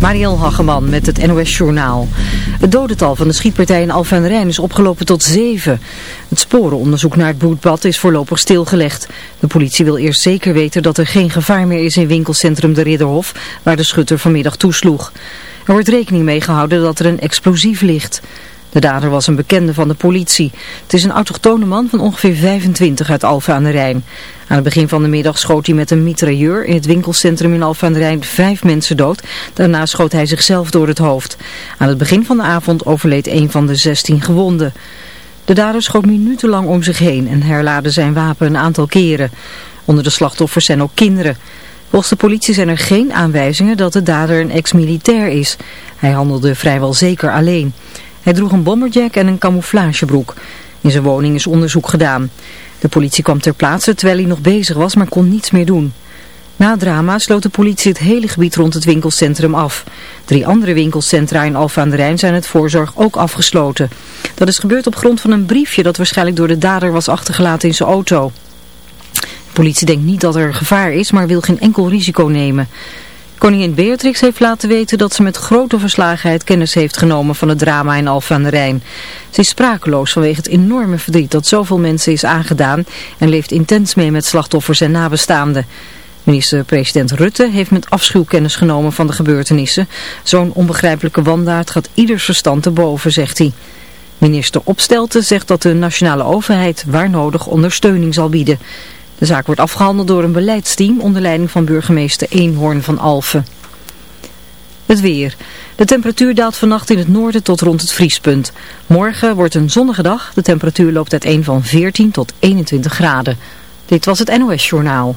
Mariel Hageman met het NOS Journaal. Het dodental van de schietpartij in Alphen Rijn is opgelopen tot zeven. Het sporenonderzoek naar het bloedbad is voorlopig stilgelegd. De politie wil eerst zeker weten dat er geen gevaar meer is in winkelcentrum De Ridderhof, waar de schutter vanmiddag toesloeg. Er wordt rekening mee gehouden dat er een explosief ligt. De dader was een bekende van de politie. Het is een autochtone man van ongeveer 25 uit Alphen aan de Rijn. Aan het begin van de middag schoot hij met een mitrailleur in het winkelcentrum in Alphen aan de Rijn vijf mensen dood. Daarna schoot hij zichzelf door het hoofd. Aan het begin van de avond overleed een van de 16 gewonden. De dader schoot minutenlang om zich heen en herlaadde zijn wapen een aantal keren. Onder de slachtoffers zijn ook kinderen. Volgens de politie zijn er geen aanwijzingen dat de dader een ex-militair is. Hij handelde vrijwel zeker alleen. Hij droeg een bomberjack en een camouflagebroek. In zijn woning is onderzoek gedaan. De politie kwam ter plaatse terwijl hij nog bezig was, maar kon niets meer doen. Na het drama sloot de politie het hele gebied rond het winkelcentrum af. Drie andere winkelcentra in Alphen aan Rijn zijn het voorzorg ook afgesloten. Dat is gebeurd op grond van een briefje dat waarschijnlijk door de dader was achtergelaten in zijn auto. De politie denkt niet dat er gevaar is, maar wil geen enkel risico nemen. Koningin Beatrix heeft laten weten dat ze met grote verslagenheid kennis heeft genomen van het drama in Alphen de Rijn. Ze is sprakeloos vanwege het enorme verdriet dat zoveel mensen is aangedaan en leeft intens mee met slachtoffers en nabestaanden. Minister-president Rutte heeft met afschuw kennis genomen van de gebeurtenissen. Zo'n onbegrijpelijke wandaad gaat ieders verstand te boven, zegt hij. Minister Opstelten zegt dat de nationale overheid waar nodig ondersteuning zal bieden. De zaak wordt afgehandeld door een beleidsteam onder leiding van burgemeester Eenhoorn van Alphen. Het weer. De temperatuur daalt vannacht in het noorden tot rond het vriespunt. Morgen wordt een zonnige dag. De temperatuur loopt uiteen van 14 tot 21 graden. Dit was het NOS Journaal.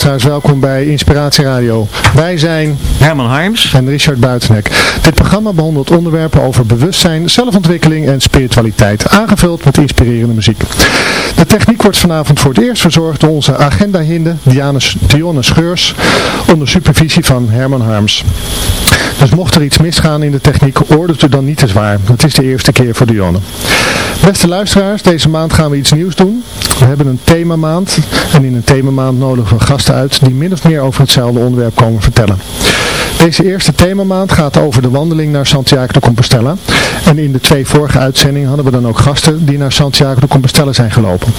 Van de En goedenavond luisteraars, welkom bij Inspiratie Radio. Wij zijn Herman Harms. En Richard Buitenek. Dit programma behandelt onderwerpen over bewustzijn, zelfontwikkeling en spiritualiteit. Aangevuld met inspirerende muziek. De techniek wordt vanavond voor het eerst verzorgd door onze agenda-hinde Dionne Scheurs. Onder supervisie van Herman Harms. Dus mocht er iets misgaan in de techniek, oordeelt u dan niet te zwaar. Het is de eerste keer voor Dionne. Beste luisteraars, deze maand gaan we iets nieuws doen. We hebben een themamaand en in een themamaand nodigen we gasten uit die min of meer over hetzelfde onderwerp komen vertellen. Deze eerste themamaand gaat over de wandeling naar Santiago de Compostela. En in de twee vorige uitzendingen hadden we dan ook gasten die naar Santiago de Compostela zijn gelopen.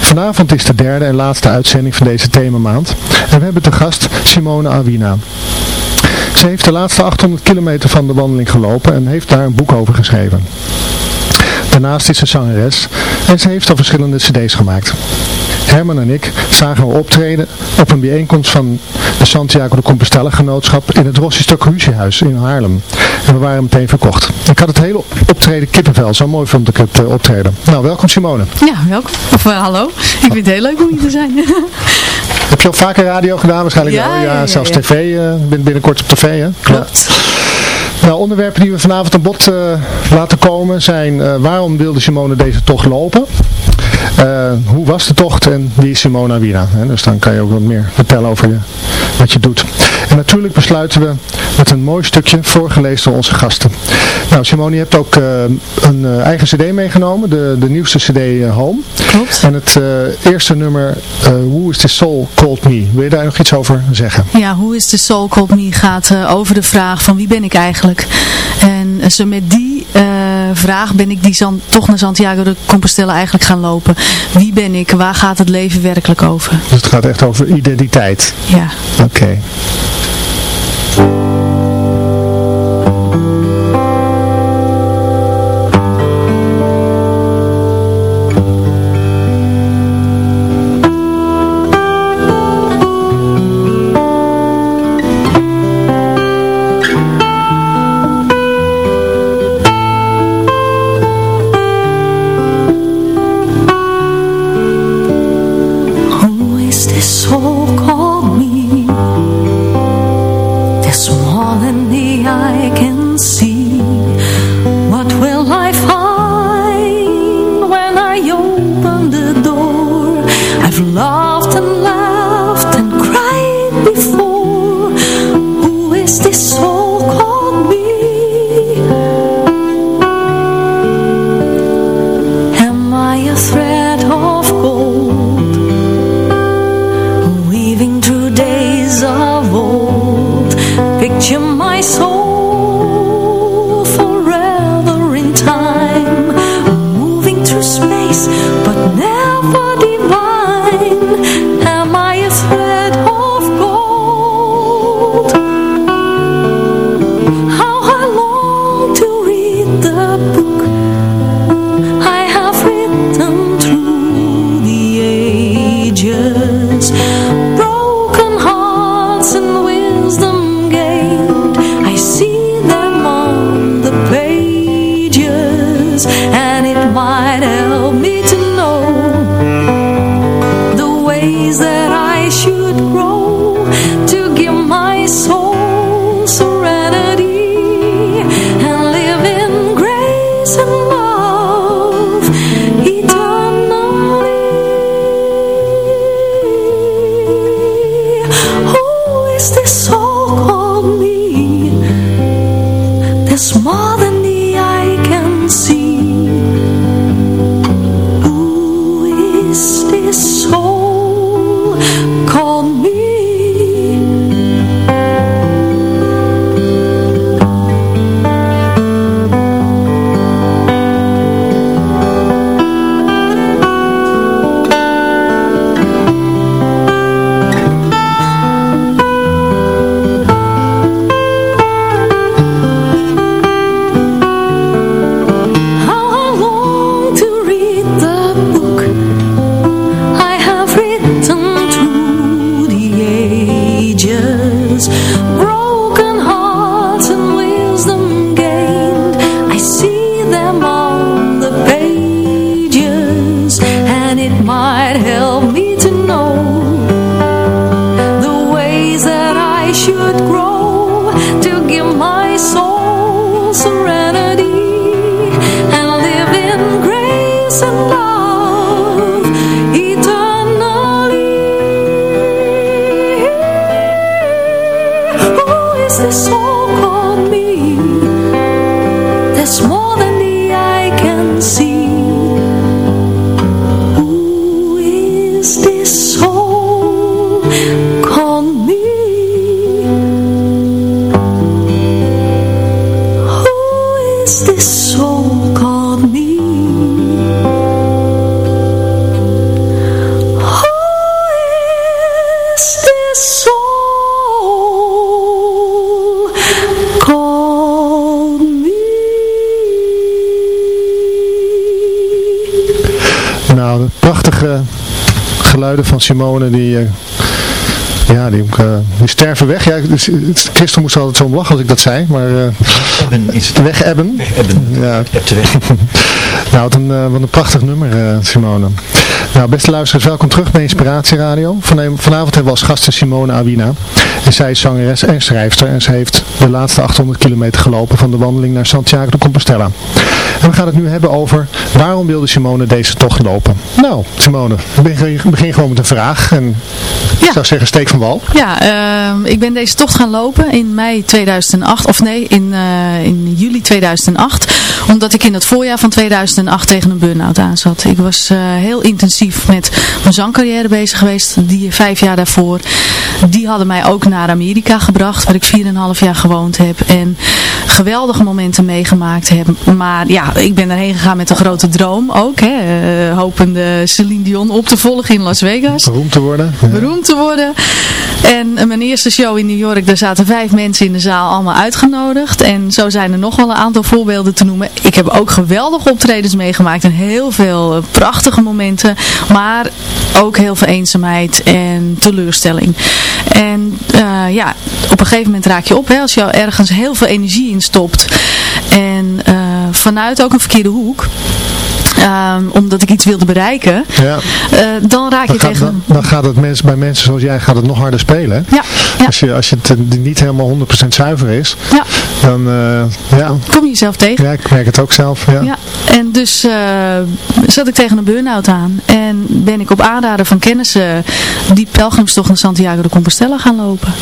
Vanavond is de derde en laatste uitzending van deze themamaand. En we hebben te gast Simone Awina. Ze heeft de laatste 800 kilometer van de wandeling gelopen en heeft daar een boek over geschreven. Daarnaast is ze zangeres en ze heeft al verschillende cd's gemaakt. Herman en ik zagen we optreden op een bijeenkomst van de Santiago de Compostela genootschap in het Rossistok Huziehuis in Haarlem. En we waren meteen verkocht. Ik had het hele optreden kippenvel, zo mooi vond ik het uh, optreden. Nou, welkom Simone. Ja, welkom. Of uh, hallo. Ik vind het heel leuk om hier te zijn. Heb je al vaker radio gedaan waarschijnlijk ja, wel? Ja, ja, ja zelfs tv, uh, binnenkort op tv hè? Klopt. Nou, onderwerpen die we vanavond aan bod uh, laten komen zijn uh, waarom wilde Simone deze tocht lopen? Uh, hoe was de tocht en wie is Simona Wira? Hè? Dus dan kan je ook wat meer vertellen over je, wat je doet. En natuurlijk besluiten we met een mooi stukje voorgelezen door onze gasten. Nou, Simone, je hebt ook uh, een uh, eigen cd meegenomen, de, de nieuwste cd Home. Klopt. En het eerste nummer, Who is the Soul Called Me? Wil je daar nog iets over zeggen? Ja, Who is the Soul Called Me gaat over de vraag van wie ben ik eigenlijk? En zo met die vraag ben ik die toch naar Santiago de Compostela eigenlijk gaan lopen. Wie ben ik? Waar gaat het leven werkelijk over? Dus het gaat echt over identiteit? Ja. Oké. Okay. Simone, die, eh, ja, die, eh, die sterven weg. Ja, dus, het- Christel moest altijd zo om lachen als ik dat zei, maar eh Ebben is het. wegebben. Ebben. Weg. Nou, wat een, eh, wat een prachtig nummer, eh, Simone. Nou, beste luisteraars, welkom terug bij Inspiratie Radio. Vane- Vanavond hebben we als gasten Simone Awina. En zij is zangeres en schrijfster. En ze heeft de laatste 800 kilometer gelopen van de wandeling naar Santiago de Compostela. En we gaan het nu hebben over waarom wilde Simone deze tocht lopen. Nou, Simone, begin, begin gewoon met een vraag. En ik zou zeggen, steek van wal. Ja, ehm, ik ben deze tocht gaan lopen in mei 2008, of nee, in, eh, in juli 2008. Omdat ik in het voorjaar van 2008 tegen een burn-out aan zat. Ik was eh, heel intensief met mijn zangcarrière bezig geweest, die vijf jaar daarvoor. Die hadden mij ook naar Amerika gebracht, waar ik 4,5 jaar gewoond heb. En geweldige momenten meegemaakt heb. Maar ja, ik ben erheen gegaan met een grote droom ook. Hè, eh, hopende Celine Dion op te volgen in Las Vegas Beroemd te worden. Ja. beroemd te worden. En eh, mijn eerste show in New York, daar zaten vijf mensen in de zaal allemaal uitgenodigd. En zo zijn er nog wel een aantal voorbeelden te noemen. Ik heb ook geweldige optredens meegemaakt en heel veel eh, prachtige momenten. Maar ook heel veel eenzaamheid en teleurstelling. En eh, ja, op een gegeven moment raak je op hè, als je ergens heel veel energie in stopt. En eh, vanuit ook een verkeerde hoek. Ehm, omdat ik iets wilde bereiken. Ja. eh, dan raak je gaat, tegen... dan, dan gaat het mensen, bij mensen zoals jij gaat het nog harder spelen. Ja, ja. Als, je, als je het eh, niet helemaal 100% zuiver is, Ja, dan eh, ja, kom je jezelf tegen. ja, ik merk het ook zelf. Ja. Ja, en dus zat ik tegen een burn-out aan. En ben ik op aanraden van kennissen die pelgrimstocht naar Santiago de Compostela gaan lopen.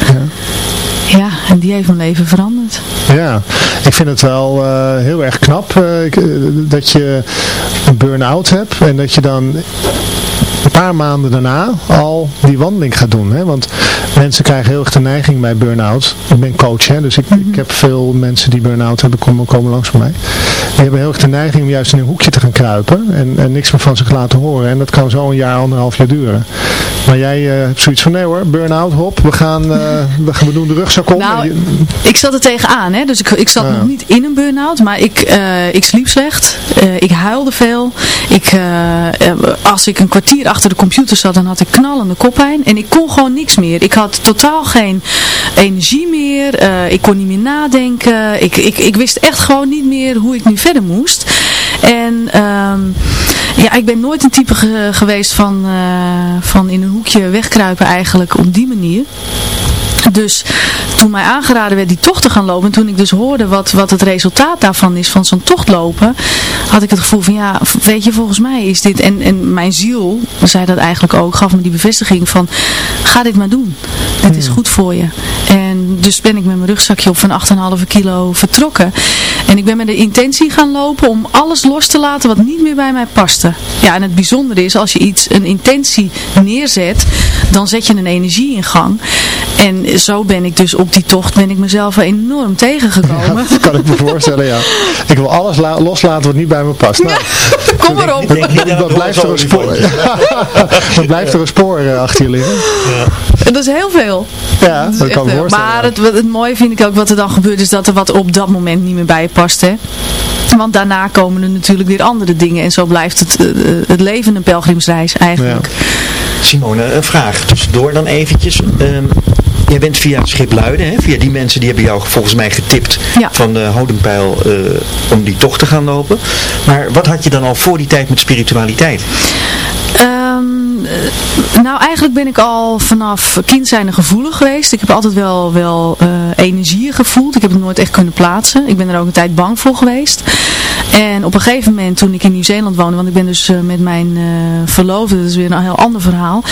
Ja, en die heeft mijn leven veranderd. Ja, ik vind het wel eh, heel erg knap eh, eh, dat je een burn-out hebt en dat je dan paar maanden daarna al die wandeling gaat doen. Hè? Want mensen krijgen heel erg de neiging bij burn-out. Ik ben coach, hè? dus ik, ik heb veel mensen die burn-out hebben komen, komen langs bij mij. Die hebben heel erg de neiging om juist in een hoekje te gaan kruipen en, en niks meer van zich laten horen. En dat kan zo een jaar, anderhalf jaar duren. Maar jij eh, hebt zoiets van, nee hoor, burn-out, hop, we gaan, eh, we, gaan we doen de rugzak om. Nou, ik zat er tegenaan, hè? dus ik, ik zat ja. nog niet in een burn-out, maar ik, eh, ik sliep slecht, ik huilde veel. Ik, als ik een kwartier achter de computer zat, dan had ik knallende koppijn en ik kon gewoon niks meer. Ik had totaal geen energie meer, eh, ik kon niet meer nadenken, ik, ik, ik wist echt gewoon niet meer hoe ik nu verder moest. En ehm, ja, ik ben nooit een type ge- geweest van, eh, van in een hoekje wegkruipen eigenlijk op die manier. Dus toen mij aangeraden werd die tocht te gaan lopen, en toen ik dus hoorde wat, wat het resultaat daarvan is, van zo'n tocht lopen, had ik het gevoel van ja, weet je, volgens mij is dit, en, en mijn ziel zei dat eigenlijk ook, gaf me die bevestiging van, ga dit maar doen. Het is goed voor je. En dus ben ik met mijn rugzakje op van 8,5 kilo vertrokken. En ik ben met de intentie gaan lopen om alles los te laten wat niet meer bij mij paste. Ja, en het bijzondere is, als je iets, een intentie neerzet, dan zet je een energie in gang. En zo ben ik dus op die tocht, ben ik mezelf enorm tegengekomen. Ja, dat kan ik me voorstellen, ja. Ik wil alles la- loslaten wat niet bij me past. Nou, Kom maar op. Dan blijft er een spoor, dan blijft er een spoor achter je liggen. Dat is heel veel. Ja, Dat kan ik voorstellen. Maar ja. het, het mooie vind ik ook wat er dan gebeurt is dat er wat op dat moment niet meer bij je past. Hè? Want daarna komen er natuurlijk weer andere dingen. En zo blijft het, eh, eh, het leven een pelgrimsreis eigenlijk. Simone, een vraag tussendoor dan eventjes. Ehm, jij bent via Schipluiden, hè? via die mensen die hebben jou volgens mij getipt Ja. van de Hodenpijl eh, om die tocht te gaan lopen. Maar wat had je dan al voor die tijd met spiritualiteit? Eh, nou, eigenlijk ben ik al vanaf kind zijnde gevoelig geweest. Ik heb altijd wel, wel eh energieën gevoeld. Ik heb het nooit echt kunnen plaatsen. Ik ben er ook een tijd bang voor geweest. En op een gegeven moment, toen ik in Nieuw-Zeeland woonde, want ik ben dus eh, met mijn eh, verloofde, dat is weer een heel ander verhaal,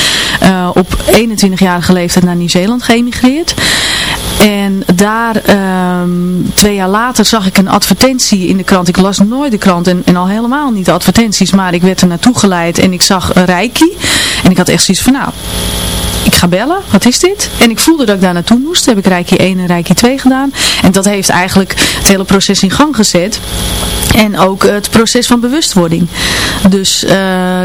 op 21-jarige leeftijd naar Nieuw-Zeeland geëmigreerd. En daar, ehm, twee jaar later, zag ik een advertentie in de krant. Ik las nooit de krant en, en al helemaal niet de advertenties, maar ik werd er naartoe geleid en ik zag een Reiki. En ik had echt zoiets van, nou, ik ga bellen, wat is dit? En ik voelde dat ik daar naartoe moest. Heb ik Reiki 1 en Reiki 2 gedaan. En dat heeft eigenlijk het hele proces in gang gezet. En ook het proces van bewustwording. Dus eh,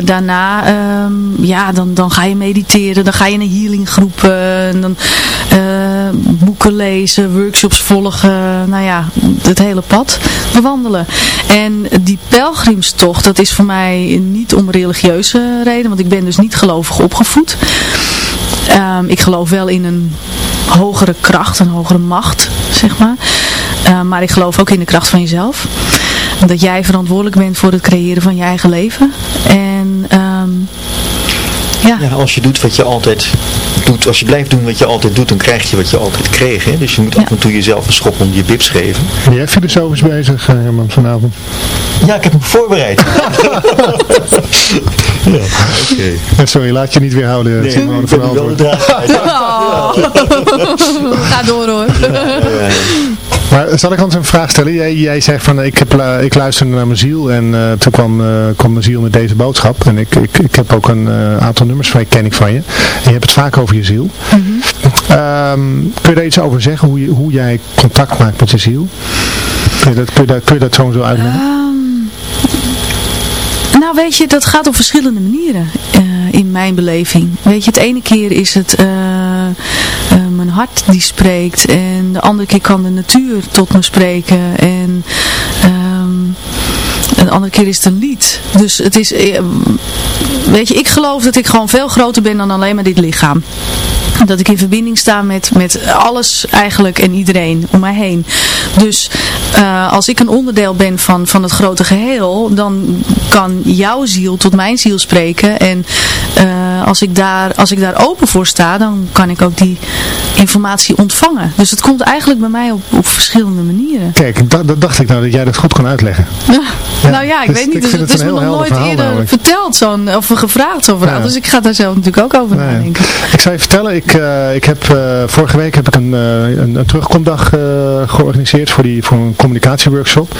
daarna, ehm, ja, dan, dan ga je mediteren, dan ga je naar healinggroepen, en dan eh, boeken lezen, workshops volgen, nou ja, het hele pad bewandelen. En die pelgrimstocht, dat is voor mij niet om religieuze reden, want ik ben dus niet gelovig opgevoed. Ehm, ik geloof wel in een hogere kracht, een hogere macht, zeg maar. Ehm, maar ik geloof ook in de kracht van jezelf. Dat jij verantwoordelijk bent voor het creëren van je eigen leven. En ehm, ja. Ja, als je doet wat je altijd doet, als je blijft doen wat je altijd doet, dan krijg je wat je altijd kreeg. Hè? Dus je moet af en toe jezelf een schop onder je bips geven. Ben jij filosofisch bezig, eh, Herman, vanavond? Ja, ik heb hem voorbereid. ja, oké. Eh, Sorry, laat je niet weerhouden. Nee, Simone ik van ben wel de. Oh. Ga door hoor. Maar zal ik anders een vraag stellen? Jij, jij zegt van ik, heb, ik luisterde naar mijn ziel en eh, toen kwam, eh, kwam mijn ziel met deze boodschap. En ik, ik, ik heb ook een eh, aantal nummers van je, ken ik van je. En je hebt het vaak over je ziel. Ehm, kun je daar iets over zeggen? Hoe, je, hoe jij contact maakt met je ziel? Kun je dat, kun je dat, kun je dat zo zo uitleggen? Ehm, nou weet je, dat gaat op verschillende manieren in mijn beleving. Weet je, het ene keer is het mijn hart die spreekt en de andere keer kan de natuur tot me spreken en de andere keer is het een lied. Dus het is, eh, weet je, ik geloof dat ik gewoon veel groter ben dan alleen maar dit lichaam. Dat ik in verbinding sta met, met alles eigenlijk en iedereen om mij heen. Dus eh, als ik een onderdeel ben van, van het grote geheel, dan kan jouw ziel tot mijn ziel spreken. En eh, als, ik daar, als ik daar open voor sta, dan kan ik ook die informatie ontvangen. Dus het komt eigenlijk bij mij op, op verschillende manieren. Kijk, dat, dacht ik nou dat jij dat goed kon uitleggen. nou ja, ik dus weet niet. Dus het is me nog nooit eerder namelijk. verteld zo'n, of gevraagd zo'n verhaal. Ja. Dus ik ga daar zelf natuurlijk ook over Nee. nadenken. Ik zou je vertellen, ik, eh, ik heb, eh, vorige week heb ik een, eh, een, een terugkomdag georganiseerd voor, die, voor een communicatieworkshop.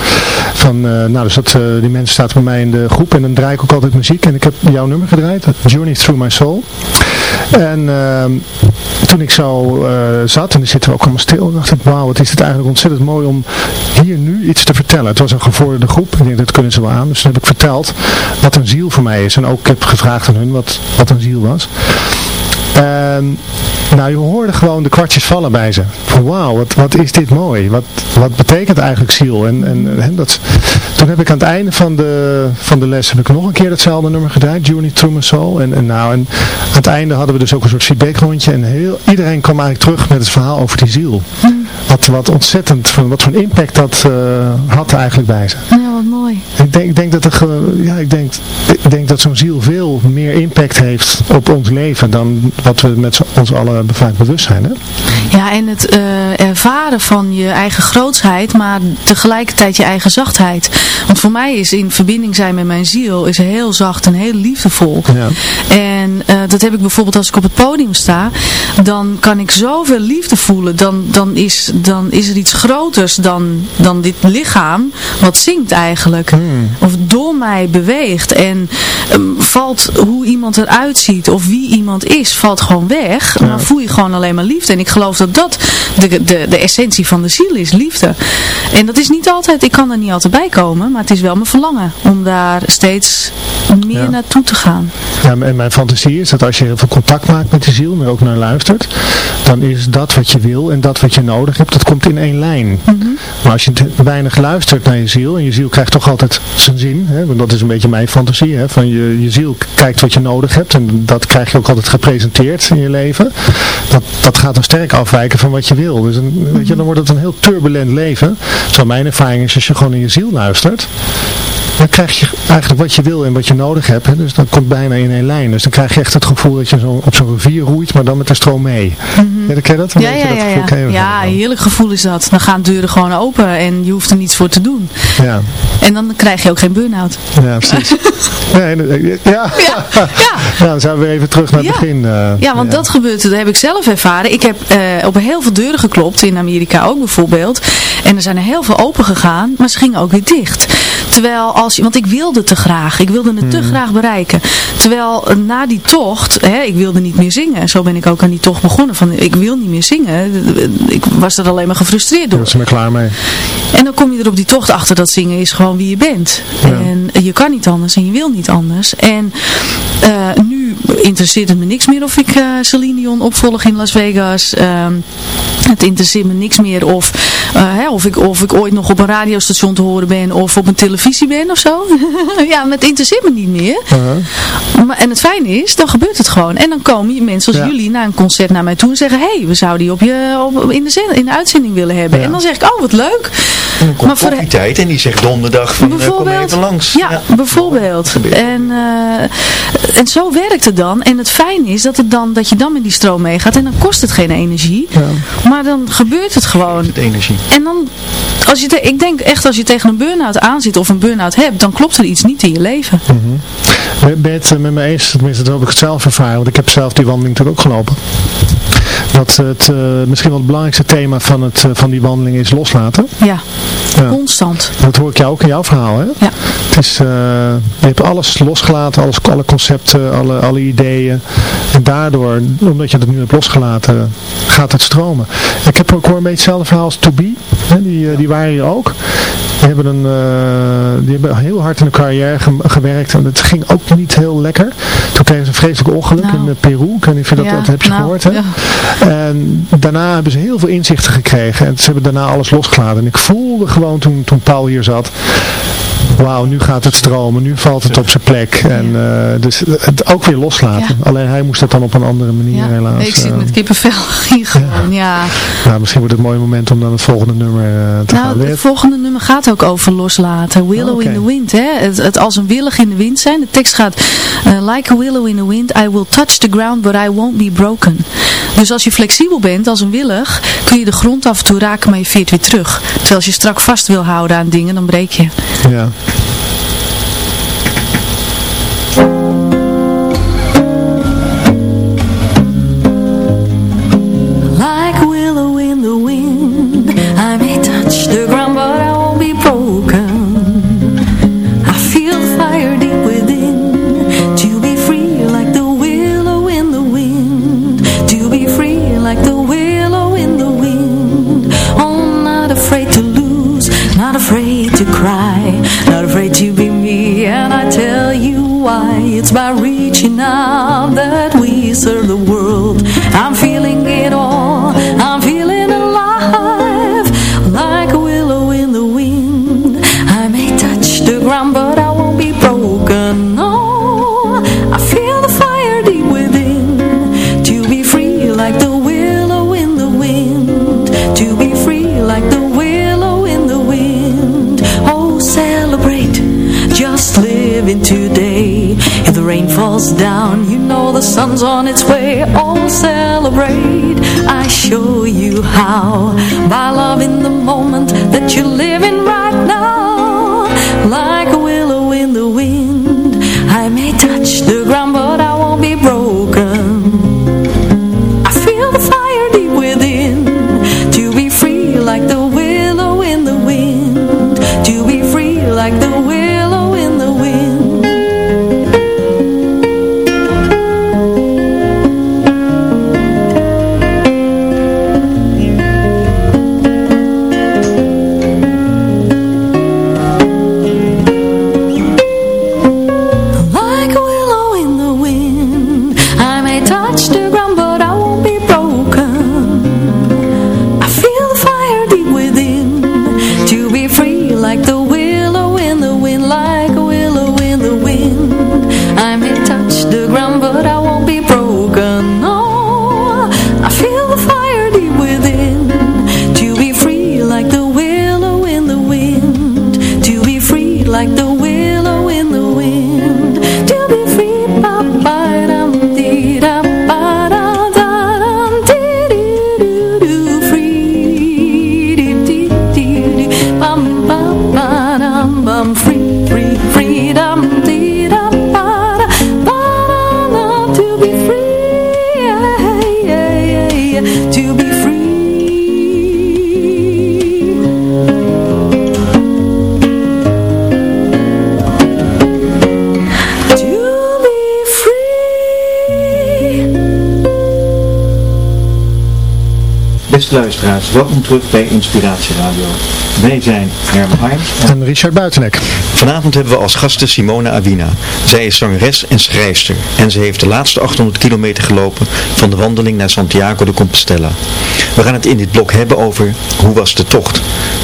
Van, nou, dus dat, die mensen staan bij mij in de groep en dan draai ik ook altijd muziek. En ik heb jouw nummer gedraaid, Journey Through My Soul. En ehm, toen ik zo zat, en dan zitten we ook allemaal stil, dacht ik, wauw, wat is het eigenlijk ontzettend mooi om hier nu iets te vertellen. Het was een gevorderde groep, ik denk dat kunnen ze wel aan. Dus toen heb ik verteld wat een ziel voor mij is. En ook ik heb gevraagd aan hun wat, wat een ziel was. En nou, je hoorde gewoon de kwartjes vallen bij ze. Van wauw, wat, wat is dit mooi. Wat, wat betekent eigenlijk ziel? En, en, dat, toen heb ik aan het einde van de, van de les heb ik nog een keer datzelfde nummer gedraaid. Journey Through My Soul. En, en, nou, en aan het einde hadden we dus ook een soort feedbackrondje. En heel, iedereen kwam eigenlijk terug met het verhaal over die ziel. Wat, wat ontzettend, van, wat voor een impact dat eh, had eigenlijk bij ze. Ja, wat mooi. Ik denk, ik denk dat, er, ja, ik denk, ik denk dat zo'n ziel veel meer impact heeft op ons leven dan wat we met ons allen vaak bewust zijn. Hè? Ja, en het eh, ervaren van je eigen grootsheid, maar tegelijkertijd je eigen zachtheid. Want voor mij is in verbinding zijn met mijn ziel is heel zacht en heel liefdevol. Ja. En eh, dat heb ik bijvoorbeeld als ik op het podium sta, dan kan ik zoveel liefde voelen. Dan, dan, is, dan is er iets groters dan, dan dit lichaam wat zingt eigenlijk. Of door mij beweegt. En ehm, valt hoe iemand eruit ziet of wie iemand is, valt gewoon weg. Maar voel je gewoon alleen maar liefde. En ik geloof dat dat de, de, de essentie van de ziel is, liefde. En dat is niet altijd, ik kan er niet altijd bij komen, maar het is wel mijn verlangen om daar steeds meer Ja. naartoe te gaan. Ja, en mijn fantasie is dat als je heel veel contact maakt met de ziel, maar ook naar luistert, dan is dat wat je wil en dat wat je nodig hebt, dat komt in één lijn. Maar als je te weinig luistert naar je ziel, en je ziel krijgt toch altijd zijn zin, hè, want dat is een beetje mijn fantasie, hè, van je, je ziel kijkt wat je nodig hebt en dat krijg je ook altijd gepresenteerd in je leven. Dat, dat gaat dan sterk afwijken van wat je wil. Dus een, weet je, dan wordt het een heel turbulent leven. Zo mijn ervaring is, als je gewoon in je ziel luistert, dan krijg je eigenlijk wat je wil en wat je nodig hebt. Hè? Dus dat komt bijna in één lijn. Dus dan krijg je echt het gevoel dat je zo op zo'n rivier roeit, maar dan met de stroom mee. Ja, ken je dat? Dan. Ja, dat ja, gevoel, ja. ja, heerlijk gevoel is dat. Dan gaan deuren gewoon open en je hoeft er niets voor te doen. ja. En dan krijg je ook geen burn-out. Ja, precies. nee, ja. Ja. Ja, ja. Ja, dan zijn we weer even terug naar het begin. eh, Ja, want dat gebeurt, dat heb ik zelf ervaren. Ik heb eh, op heel veel deuren geklopt, in Amerika ook bijvoorbeeld. En er zijn er heel veel open gegaan, maar ze gingen ook weer dicht. Terwijl als je, want ik wilde te graag, ik wilde het te graag bereiken. Terwijl eh, na die tocht, hè, ik wilde niet meer zingen. Zo ben ik ook aan die tocht begonnen. Van, ik wil niet meer zingen. Ik was er alleen maar gefrustreerd door. Daar zijn we klaar mee. En dan kom je er op die tocht achter dat zingen is gewoon wie je bent. En je kan niet anders en je wil niet anders. En eh, nu interesseert het me niks meer of ik eh Celine Dion opvolg in Las Vegas. Ehm, het interesseert me niks meer of, eh, hè, of, ik, of ik ooit nog op een radiostation te horen ben of op een televisie ben of zo. ja, maar het interesseert me niet meer. Uh-huh. Maar, en het fijne is, dan gebeurt het gewoon. En dan komen mensen als Ja. jullie na een concert naar mij toe en zeggen, hé, hey, we zouden die op je, op, in, de zin, in de uitzending willen hebben. Ja. En dan zeg ik, oh wat leuk. En dan komt Maar voor de- koffietijd en die zegt donderdag van eh, kom even langs. Ja, bijvoorbeeld. En, eh, en zo werkt het dan. En het fijne is dat, het dan, dat je dan met die stroom meegaat. En dan kost het geen energie. Maar dan gebeurt het gewoon. Het energie. En dan, als je ik denk echt als je tegen een burn-out aanzit of een burn-out hebt, dan klopt er iets niet in je leven. Ben ben je het eh, met me eens? Tenminste, dat heb ik het zelf ervaren. Want ik heb zelf die wandeling toen ook gelopen. Dat het eh, misschien wel het belangrijkste thema van, het, eh, van die wandeling is loslaten. Ja, Ja. constant. Dat hoor ik jou ook in jouw verhaal, hè? Ja. Het is, eh, je hebt alles losgelaten, alles, alle concepten, alle, alle ideeën. En daardoor, omdat je het nu hebt losgelaten, gaat het stromen. Ik heb ook hoor een beetje hetzelfde verhaal als To Be. Hè? Die, die waren hier ook. Die hebben, een, die hebben heel hard in de carrière ge- gewerkt. En het ging ook niet heel lekker. Toen kregen ze een vreselijk ongeluk Nou. in Peru. Ik weet niet of je dat, Ja, dat heb je nou, gehoord. Hè? ja. En daarna hebben ze heel veel inzichten gekregen. En ze hebben daarna alles losgelaten. En ik voelde gewoon toen, toen Paul hier zat. Wauw, nu gaat het stromen, nu valt het op zijn plek. En eh, dus het ook weer loslaten. Ja. Alleen hij moest dat dan op een andere manier Ja, helaas. ik zit eh, met kippenvel hier gewoon, ja. nou, misschien wordt het een mooi moment om dan het volgende nummer eh, te gaan Nou, het volgende nummer gaat ook over loslaten. Willow Oké. in the wind, hè. Het, het als een willig in de wind zijn. De tekst gaat, eh, like a willow in the wind, I will touch the ground, but I won't be broken. Dus als je flexibel bent als een willig, kun je de grond af en toe raken, maar je veert weer terug. Terwijl als je strak vast wil houden aan dingen, dan breek je. Ja. Yeah. Welkom terug bij Inspiratie Radio. Wij zijn Herman Harms. En Richard Buitenek. Vanavond hebben we als gasten Simona Awina. Zij is zangeres en schrijfster. En ze heeft de laatste 800 kilometer gelopen van de wandeling naar Santiago de Compostela. We gaan het in dit blok hebben over hoe was de tocht.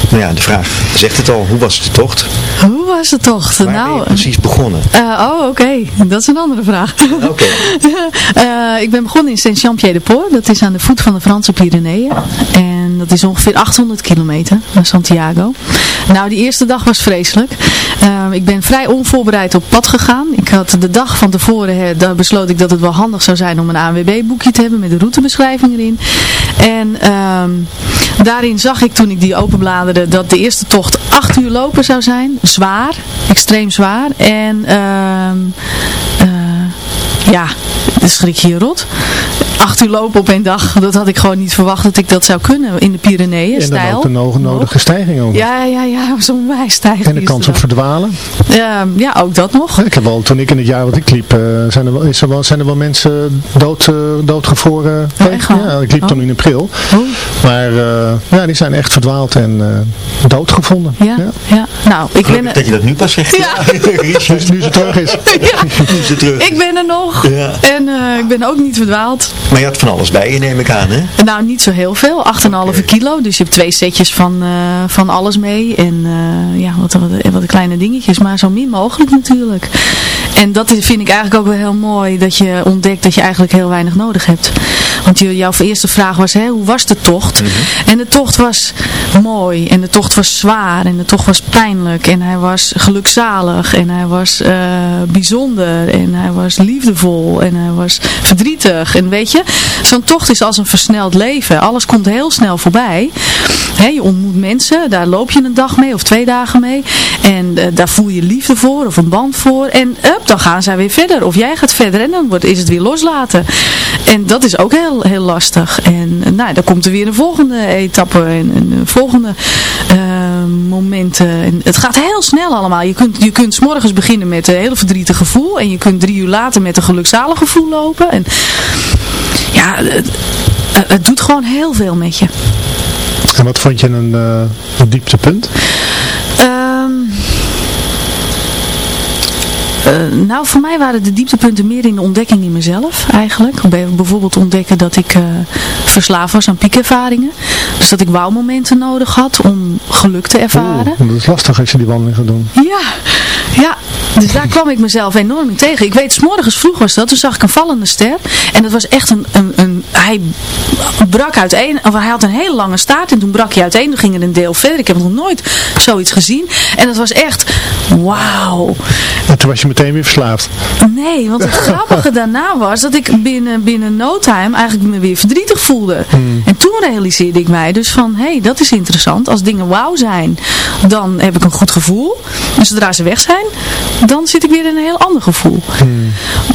Nou ja, de vraag zegt het al, hoe was de tocht? Hoe was het toch? Waar ben nou, je precies begonnen? eh, oh, oké. Dat is een andere vraag. Oké. Eh, ik ben begonnen in Saint-Jean-Pied-de-Port. Dat is aan de voet van de Franse Pyreneeën. En dat is ongeveer 800 kilometer naar Santiago. Nou, die eerste dag was vreselijk. Eh, ik ben vrij onvoorbereid op pad gegaan. Ik had de dag van tevoren, hè, daar besloot ik dat het wel handig zou zijn om een ANWB-boekje te hebben met de routebeschrijving erin. En ehm, daarin zag ik toen ik die openbladerde dat de eerste tocht 8 uur lopen zou zijn. Zwaar, extreem zwaar. En ehm eh, ja, dan schrik je rot. Acht uur lopen op één dag, dat had ik gewoon niet verwacht dat ik dat zou kunnen in de Pyreneeën. En dan stijl. ook de no- nodige stijging ook. Ja, ja, ja, zo'n wijstijging. En de kans op verdwalen. ook. Ja, ja, ook dat nog. Ik heb wel, toen ik in het jaar wat ik liep, eh, zijn, er wel, is er wel, zijn er wel mensen dood, eh, doodgevroren Oh, tegen. echt waar? Ja, ik liep Oh. toen in april. Oh. Maar eh, ja, die zijn echt verdwaald en eh, doodgevonden. Ja, ja. Nou, ik ben, dat je dat nu pas zegt. Ja. Dus nu ze terug is. ja, nu ze terug. ik ben er nog. Ja. En eh, ik ben ook niet verdwaald. Maar je had van alles bij je, neem ik aan, hè? Nou, niet zo heel veel. 8,5 Oké. kilo. Dus je hebt twee setjes van, eh, van alles mee. En eh, ja, wat, wat, wat kleine dingetjes. Maar zo min mogelijk natuurlijk. En dat vind ik eigenlijk ook wel heel mooi. Dat je ontdekt dat je eigenlijk heel weinig nodig hebt. Want jouw eerste vraag was, hè, hoe was de tocht? En de tocht was mooi. En de tocht was zwaar. En de tocht was pijnlijk. En hij was gelukzalig. En hij was eh, bijzonder. En hij was liefdevol. En hij was verdrietig. En weet je, zo'n tocht is als een versneld leven. Alles komt heel snel voorbij. Je ontmoet mensen. Daar loop je een dag mee of twee dagen mee. En eh, daar voel je liefde voor of een band voor. En dan gaan zij weer verder. Of jij gaat verder. En dan wordt, is het weer loslaten. En dat is ook heel, heel lastig. En eh, nou, dan komt er weer een volgende etappe. En een eh, volgende eh, momenten. En het gaat heel snel allemaal. Je kunt, je kunt 's morgens beginnen met een hele verdrietig gevoel. En je kunt drie uur later met een gelukzalig gevoel lopen. En ja, het, het doet gewoon heel veel met je. En wat vond je een, eh, een dieptepunt? Ehm, eh, nou, voor mij waren de dieptepunten meer in de ontdekking in mezelf eigenlijk. Bij- Bijvoorbeeld ontdekken dat ik eh, verslaafd was aan piekervaringen. Dus dat ik wauwmomenten nodig had om geluk te ervaren. Oeh, dat is lastig als je die wandeling gaat doen. Ja. Dus daar kwam ik mezelf enorm in tegen. Ik weet, 's morgens vroeg was dat. Toen zag ik een vallende ster. En dat was echt een, een, een hij brak uiteen. Of hij had een hele lange staart. En toen brak hij uiteen. Toen ging er een deel verder. Ik heb nog nooit zoiets gezien. En dat was echt, wauw. En toen was je meteen weer verslaafd. Nee, want het grappige daarna was dat ik binnen, binnen no time eigenlijk me weer verdrietig voelde. En toen realiseerde ik mij dus van, hé, hey, dat is interessant. Als dingen wauw zijn, dan heb ik een goed gevoel. En zodra ze weg zijn, dan zit ik weer in een heel ander gevoel.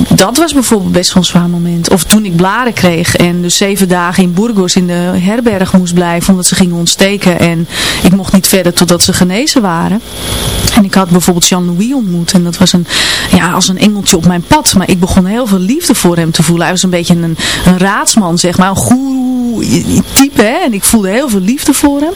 Dat was bijvoorbeeld best wel een zwaar moment. Of toen ik blaren kreeg en dus zeven dagen in Burgos in de herberg moest blijven omdat ze gingen ontsteken. En ik mocht niet verder totdat ze genezen waren. En ik had bijvoorbeeld Jean-Louis ontmoet. En dat was een, ja, als een engeltje op mijn pad. Maar ik begon heel veel liefde voor hem te voelen. Hij was een beetje een, een raadsman, zeg maar. Een goeroe type, hè. En ik voelde heel veel liefde voor hem.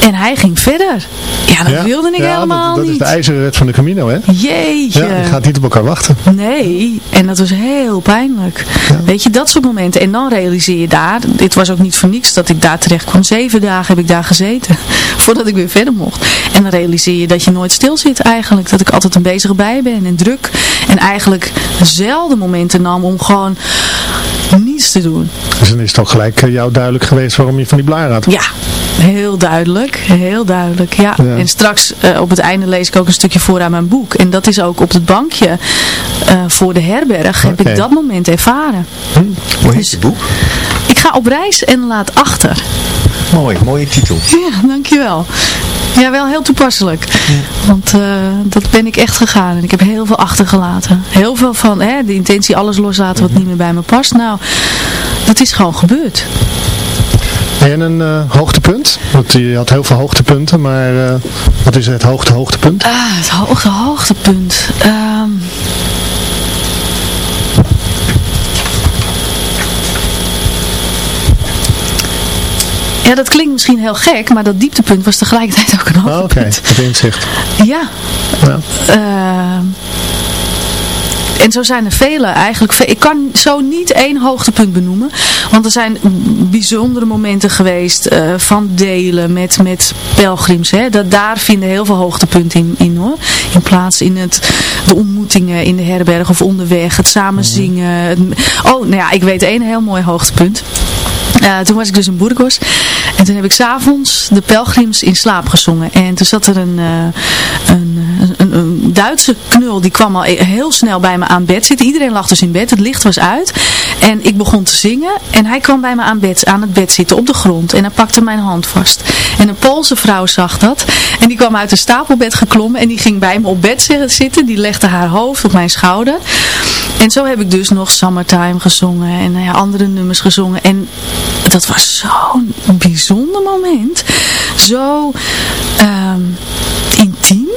En hij ging verder. Ja, dat wilde ik ja, helemaal dat, dat is niet. de ijzeren wet van de Camino, hè? Jeetje. Ja, je gaat niet op elkaar wachten. Nee, en dat was heel pijnlijk. Weet je, dat soort momenten. En dan realiseer je daar, dit was ook niet voor niks dat ik daar terecht kwam. Zeven dagen heb ik daar gezeten, voordat ik weer verder mocht. En dan realiseer je dat je nooit stil zit eigenlijk. Dat ik altijd een bezige bij ben en druk. En eigenlijk zelden momenten nam om gewoon niets te doen. Dus dan is het ook gelijk eh, jou duidelijk geweest waarom je van die blaar had. Ja, heel duidelijk. Heel duidelijk, ja. Ja. En straks eh, op het einde lees ik ook een stukje voor aan mijn boek. En dat is ook op het bankje eh, voor de herberg heb ik dat moment ervaren. Hoe heet je boek? Ik ga op reis en laat achter. Mooi, mooie titel. Ja, dankjewel. Ja, wel heel toepasselijk. Want eh, dat ben ik echt gegaan. En ik heb heel veel achtergelaten. Heel veel van hè, de intentie alles loslaten wat niet meer bij me past. Nou, dat is gewoon gebeurd. En een eh, hoogtepunt? Want je had heel veel hoogtepunten, maar eh, wat is het hoogte hoogtepunt? Ah, het hoogte hoogtepunt. Ehm Ja, dat klinkt misschien heel gek, maar dat dieptepunt was tegelijkertijd ook een Oh, Oké, hoogtepunt. het inzicht. Ja. Ja. Eh, en zo zijn er vele eigenlijk. Ik kan zo niet één hoogtepunt benoemen. Want er zijn bijzondere momenten geweest eh, van delen met, met pelgrims. Hè. Dat, daar vinden heel veel hoogtepunten in, in hoor. In plaats in het, de ontmoetingen in de herberg of onderweg. Het samen zingen. het- oh, nou ja, ik weet één heel mooi hoogtepunt. Eh, toen was ik dus in Burgos. En toen heb ik s'avonds de pelgrims in slaap gezongen. En toen zat er een, eh, een, een, Duitse knul. Die kwam al e- heel snel bij me aan bed zitten. Iedereen lag dus in bed. Het licht was uit. En ik begon te zingen. En hij kwam bij me aan, bed, aan het bed zitten op de grond. En hij pakte mijn hand vast. En een Poolse vrouw zag dat. En die kwam uit een stapelbed geklommen. En die ging bij me op bed zi- zitten. Die legde haar hoofd op mijn schouder. En zo heb ik dus nog Summertime gezongen. En nou ja, andere nummers gezongen. En dat was zo'n bijzonder moment. Zo ehm, intiem.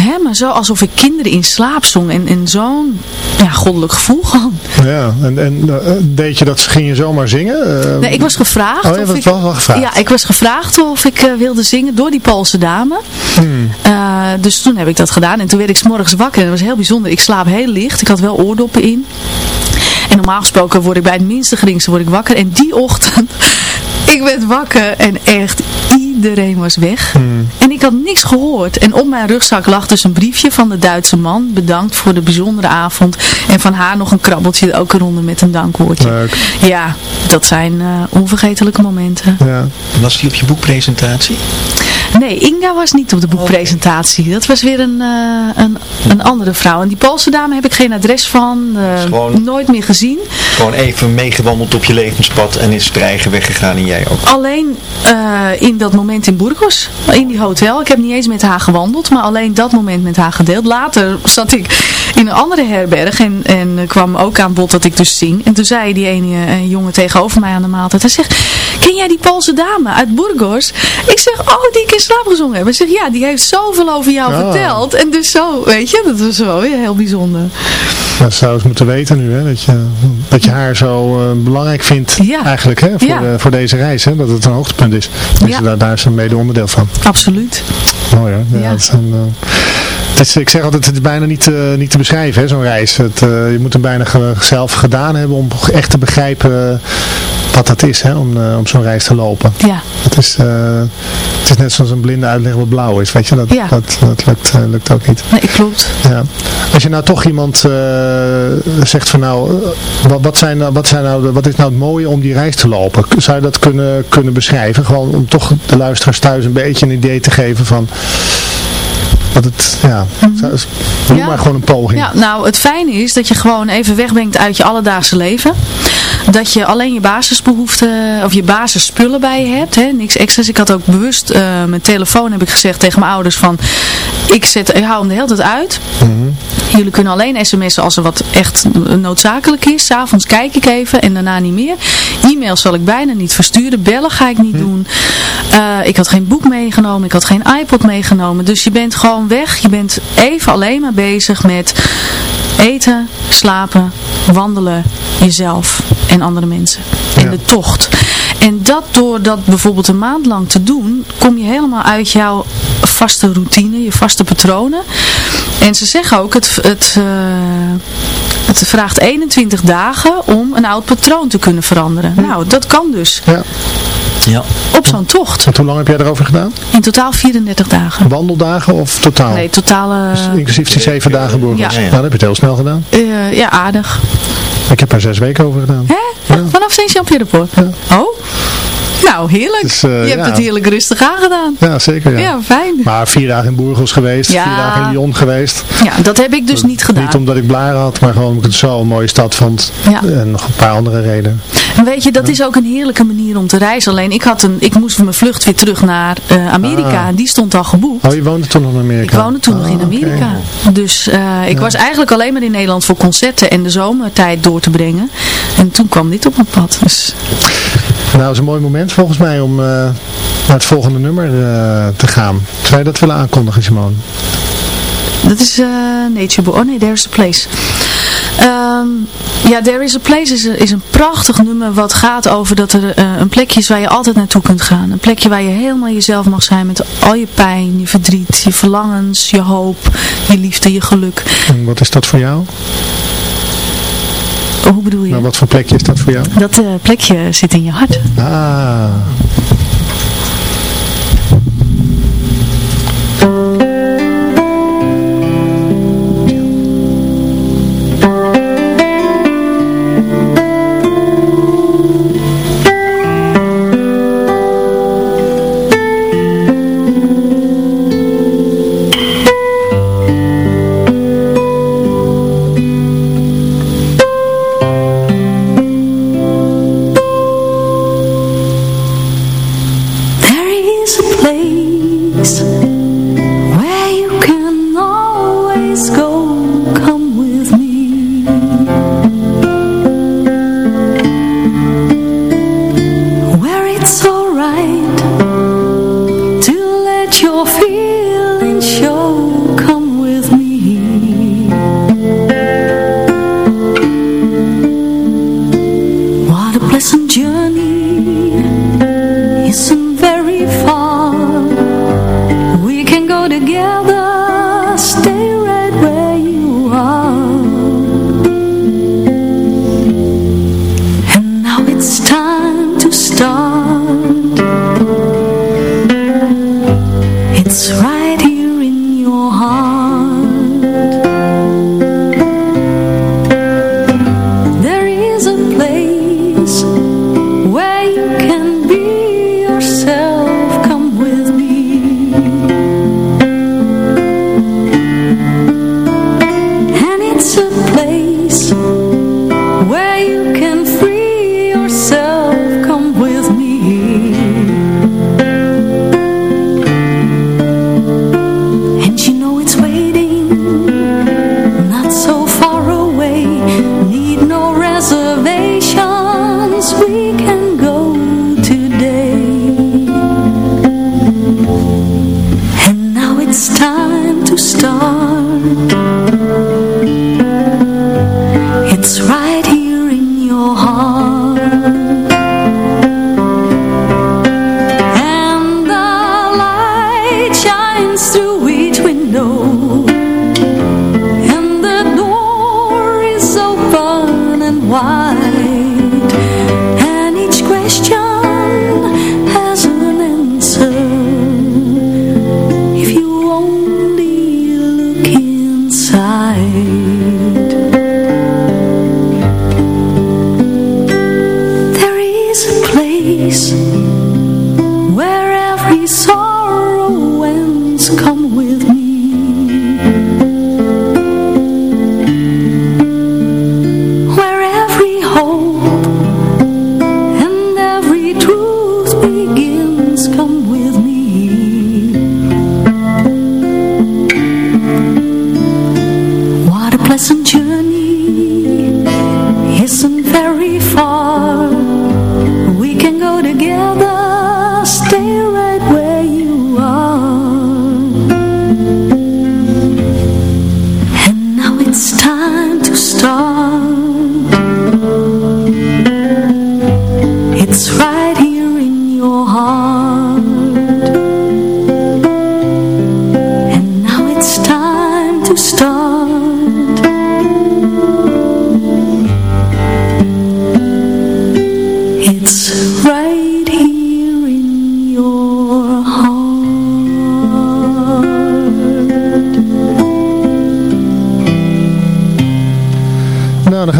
Hè, maar zo alsof ik kinderen in slaap zong. En, en zo'n ja, goddelijk gevoel gewoon. Ja, en, en eh, deed je dat, ging je zomaar zingen? Eh, Nee, ik was gevraagd. Oh, je of ik, wel wel gevraagd. Ja, ik was gevraagd of ik eh, wilde zingen door die Poolse dame. Hmm. Dus toen heb ik dat gedaan. En toen werd ik 's morgens wakker. En dat was heel bijzonder. Ik slaap heel licht. Ik had wel oordoppen in. En normaal gesproken word ik bij het minste geringste word ik wakker. En die ochtend, ik werd wakker en echt iedereen was weg. Hmm. Had niks gehoord. En op mijn rugzak lag dus een briefje van de Duitse man. Bedankt voor de bijzondere avond. En van haar nog een krabbeltje ook eronder met een dankwoordje. Leuk. Ja, dat zijn eh, onvergetelijke momenten. Ja. Was die op je boekpresentatie? Nee, Inga was niet op de boekpresentatie. Dat was weer een, eh, een, een andere vrouw. En die Poolse dame heb ik geen adres van. eh, gewoon- Nooit meer gezien. Gewoon even meegewandeld op je levenspad en is er eigen weggegaan en jij ook. Alleen in dat moment in Burgos, in die hotel. Ik heb niet eens met haar gewandeld, maar alleen dat moment met haar gedeeld. Later zat ik in een andere herberg en, en kwam ook aan bod dat ik dus zing. En toen zei die ene eh, jongen tegenover mij aan de maaltijd. Hij zegt, ken jij die Poolse dame uit Burgos? Ik zeg, oh die ik in slaap gezongen heb. Hij zegt, ja die heeft zoveel over jou Oh. verteld. En dus zo, weet je, dat was wel weer heel bijzonder. Dat zou eens moeten weten nu, hè? Dat, je, dat je haar zo eh, belangrijk vindt Ja. eigenlijk hè? Voor, Ja. de- voor deze reis. Hè? Dat het een hoogtepunt is. Dus Ja. daar, daar is een mede onderdeel van. Absoluut. Mooi hoor. Ja, Ja. Is een, eh, het is, ik zeg altijd, het is bijna niet, eh, niet te beschrijven, zo'n reis. Het, eh, je moet hem bijna zelf gedaan hebben om echt te begrijpen eh, wat dat is, hè, om, om zo'n reis te lopen. Ja. Het is, het is net zoals een blinde uitleg wat blauw is, weet je. Dat, Ja. dat, dat lukt, lukt ook niet. Nee, klopt. Ja. Als je nou toch iemand zegt van nou, wat, wat, zijn, nou- wat, zijn nou, wat is nou het mooie om die reis te lopen? Zou je dat kunnen, kunnen beschrijven? Gewoon om toch de luisteraars thuis een beetje een idee te geven van wat het, ja, doe Mhm. Ja. maar gewoon een poging. Ja, nou het fijne is dat je gewoon even wegbrengt uit je alledaagse leven. Dat je alleen je basisbehoeften of je basisspullen bij je hebt. Hè? Niks extra's. Ik had ook bewust eh, mijn telefoon heb ik gezegd tegen mijn ouders van ik, zet, ik hou hem de hele tijd uit. Mhm. Jullie kunnen alleen sms'en als er wat echt noodzakelijk is. S'avonds kijk ik even en daarna niet meer. E-mails zal ik bijna niet versturen. Bellen ga ik niet doen. Eh, ik had geen boek meegenomen. Ik had geen iPod meegenomen. Dus je bent gewoon weg. Je bent even alleen maar bezig met eten, slapen, wandelen, jezelf en andere mensen. En Ja. de tocht. En dat door dat bijvoorbeeld een maand lang te doen, kom je helemaal uit jouw vaste routine, je vaste patronen. En ze zeggen ook, het, het, eh, het vraagt 21 dagen om een oud patroon te kunnen veranderen. Nou, dat kan dus Ja. Ja. op zo'n tocht. Want hoe lang heb jij erover gedaan? In totaal 34 dagen. Wandeldagen of totaal? Nee, totale... Dus inclusief die zeven dagen Burgos. Ja. Nou, dan heb je het heel snel gedaan. eh, ja, aardig. Ik heb er zes weken over gedaan. Hè? Vanaf Saint-Jean-Pied-de-Port? Oh? Nou, heerlijk. Dus, eh, je hebt ja. het heerlijk rustig aangedaan. Ja, zeker. Ja. Ja, fijn. Maar vier dagen in Burgos geweest, Ja. vier dagen in Lyon geweest. Ja, dat heb ik dus niet gedaan. Niet omdat ik blaren had, maar gewoon omdat ik het zo een mooie stad vond. En nog een paar andere redenen. En weet je, dat is ook een heerlijke manier om te reizen. Alleen ik, had een, ik moest mijn vlucht weer terug naar eh, Amerika. Ah. En die stond al geboekt. Oh, je woonde toen nog in Amerika? Ik woonde toen nog in Ah. Amerika. Dus eh, ik was eigenlijk alleen maar in Nederland voor concerten en de zomertijd door te brengen. En toen kwam dit op mijn pad. Dus Nou, dat is een mooi moment volgens mij om eh, naar het volgende nummer eh, te gaan. Zou je dat willen aankondigen, Simone? dat is eh Nature Boy. Oh nee, There's a Place. Ehm, ja, There is a Place is, een- is een prachtig nummer wat gaat over dat er eh, een plekje is waar je altijd naartoe kunt gaan. Een plekje waar je helemaal jezelf mag zijn met al je pijn, je verdriet, je verlangens, je hoop, je liefde, je geluk. En wat is dat voor jou? Hoe bedoel je? Nou, wat voor plekje is dat voor jou? Dat eh, plekje zit in je hart. Ah.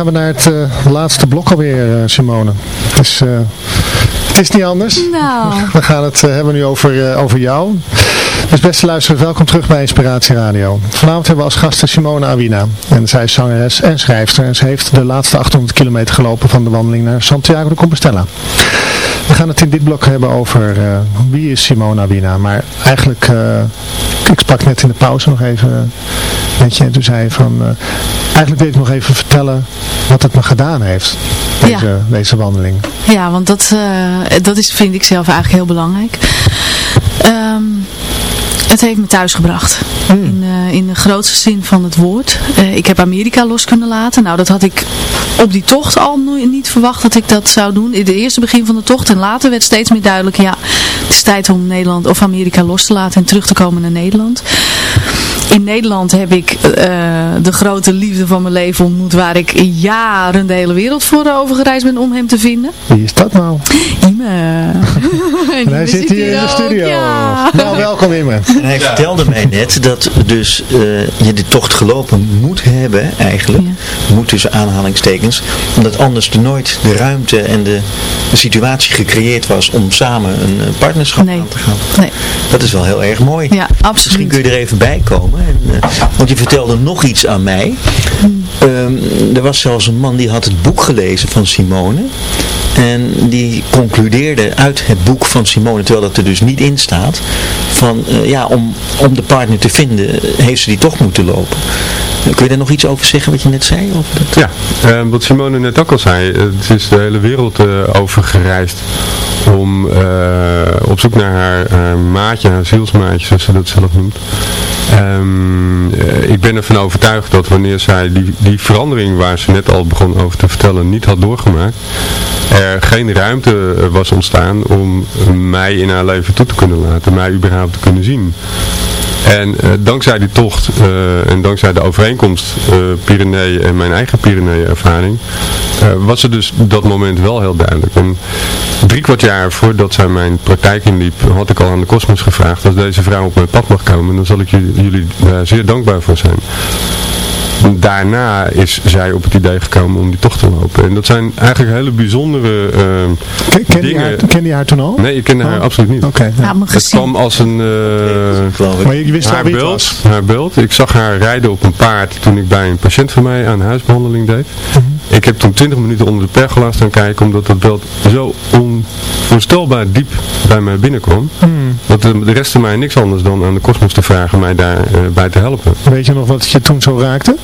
Gaan we naar het eh, laatste blok alweer, eh, Simone. Het is, eh, het is niet anders. Nou, We gaan het hebben nu over, over jou. Dus beste luisteraars, welkom terug bij Inspiratie Radio. Vanavond hebben we als gasten Simone Awina. En zij is zangeres en schrijfster. En ze heeft de laatste 800 kilometer gelopen van de wandeling naar Santiago de Compostela. We gaan het in dit blok hebben over wie is Simone Awina. Maar eigenlijk, eh, ik sprak net in de pauze nog even met je. En toen zei je van, eh, eigenlijk wil ik nog even vertellen wat het me gedaan heeft. Deze, Ja. deze wandeling. ja, want dat, eh, dat is, vind ik zelf eigenlijk heel belangrijk. Ehm, Het heeft me thuis gebracht. Hmm. In, eh, in de grootste zin van het woord. Eh, ik heb Amerika los kunnen laten. Nou, dat had ik op die tocht al niet verwacht dat ik dat zou doen. In het eerste begin van de tocht. En later werd steeds meer duidelijk. Ja, het is tijd om Nederland of Amerika los te laten en terug te komen naar Nederland. In Nederland heb ik eh, de grote liefde van mijn leven ontmoet. Waar ik jaren de hele wereld voor overgereisd ben om hem te vinden. Wie is dat nou? Ime. En hij zit hier in de ook, studio. ja. Nou, welkom Imme. En hij vertelde mij net dat dus eh, je de tocht gelopen moet hebben eigenlijk. Moet tussen aanhalingstekens. Omdat anders er nooit de ruimte en de, de situatie gecreëerd was om samen een eh, partnerschap Nee. aan te gaan. Nee. Dat is wel heel erg mooi. Ja, Misschien absoluut. kun je er even bij komen. En, eh, want je vertelde nog iets aan mij. Ehm, er was zelfs een man die had het boek gelezen van Simone. En die concludeerde uit het boek van Simone, terwijl dat er dus niet in staat, van eh, ja, om, om de partner te vinden, heeft ze die toch moeten lopen. Kun je daar nog iets over zeggen wat je net zei? Ja, eh, wat Simone net ook al zei, het is de hele wereld eh, over gereisd om eh, op zoek naar haar, maatje, haar zielsmaatje, zoals ze dat zelf noemt. Ehm, eh, ik ben ervan overtuigd dat wanneer zij die, die verandering waar ze net al begon over te vertellen niet had doorgemaakt, er geen ruimte was ontstaan om mij in haar leven toe te kunnen laten, mij überhaupt te kunnen zien. En eh, dankzij die tocht eh, en dankzij de overeenkomst eh Pyreneeën en mijn eigen Pyreneeën ervaring, was het dus dat moment wel heel duidelijk. En drie kwart jaar voordat zij mijn praktijk inliep, had ik al aan de kosmos gevraagd, als deze vrouw op mijn pad mag komen, dan zal ik jullie daar zeer dankbaar voor zijn. Daarna is zij op het idee gekomen om die tocht te lopen. En dat zijn eigenlijk hele bijzondere eh, Ken, ken, je dingen. haar, ken je haar toen al? Nee, ik kende haar Oh. absoluut niet. Oké. Ja, maar Het kwam als een... eh, ik. Maar je wist wel haar beeld, was? haar beeld. Ik zag haar rijden op een paard toen ik bij een patiënt van mij aan huisbehandeling deed. Mhm. Ik heb toen 20 minuten onder de pergola staan kijken omdat dat beeld zo onvoorstelbaar diep bij mij binnenkwam. Hmm. Dat de, de rest mij niks anders dan aan de kosmos te vragen mij daarbij bij te helpen. Weet je nog wat je toen zo raakte?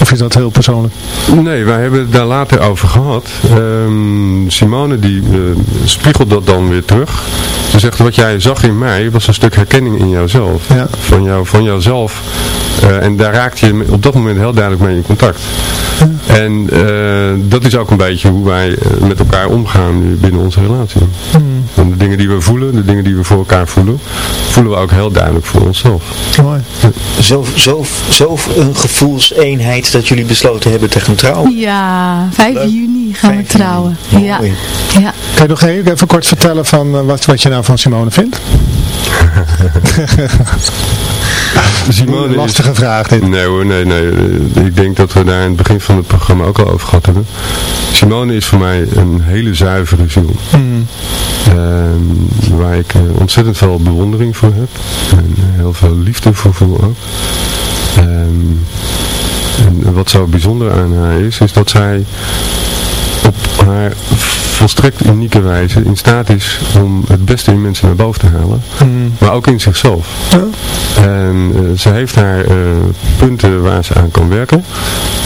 Of is dat heel persoonlijk? Nee, wij hebben het daar later over gehad. Ehm, Simone die eh, spiegelt dat dan weer terug. Ze zegt wat jij zag in mij was een stuk herkenning in jouzelf. Ja. Van, jou, van jouzelf. Eh, en daar raakte je op dat moment heel duidelijk mee in contact. En eh, dat is ook een beetje hoe wij eh, met elkaar omgaan nu binnen onze relatie. En de dingen die we voelen, de dingen die we voor elkaar voelen, voelen we ook heel duidelijk voor onszelf. Mooi. Zo, zo, zo een gevoelseenheid dat jullie besloten hebben te gaan trouwen. Ja, 5 Leuk. juni gaan we 5 trouwen. juni. Ja. Ja. Kan je nog even, even kort vertellen van eh, wat, wat je nou van Simone vindt? Simone is- Lastige vraag dit. Nee hoor, nee, nee. Eh, Ik denk dat we daar in het begin van het programma ook al over gehad hebben. Simone is voor mij een hele zuivere ziel. Hmm. Ehm, waar ik eh, ontzettend veel bewondering voor heb. En eh, heel veel liefde voor voel ook. Ehm, en wat zo bijzonder aan haar is, is dat zij op haar volstrekt unieke wijze in staat is om het beste in mensen naar boven te halen. Hmm. Maar ook in zichzelf. En eh, ze heeft haar eh, punten waar ze aan kan werken.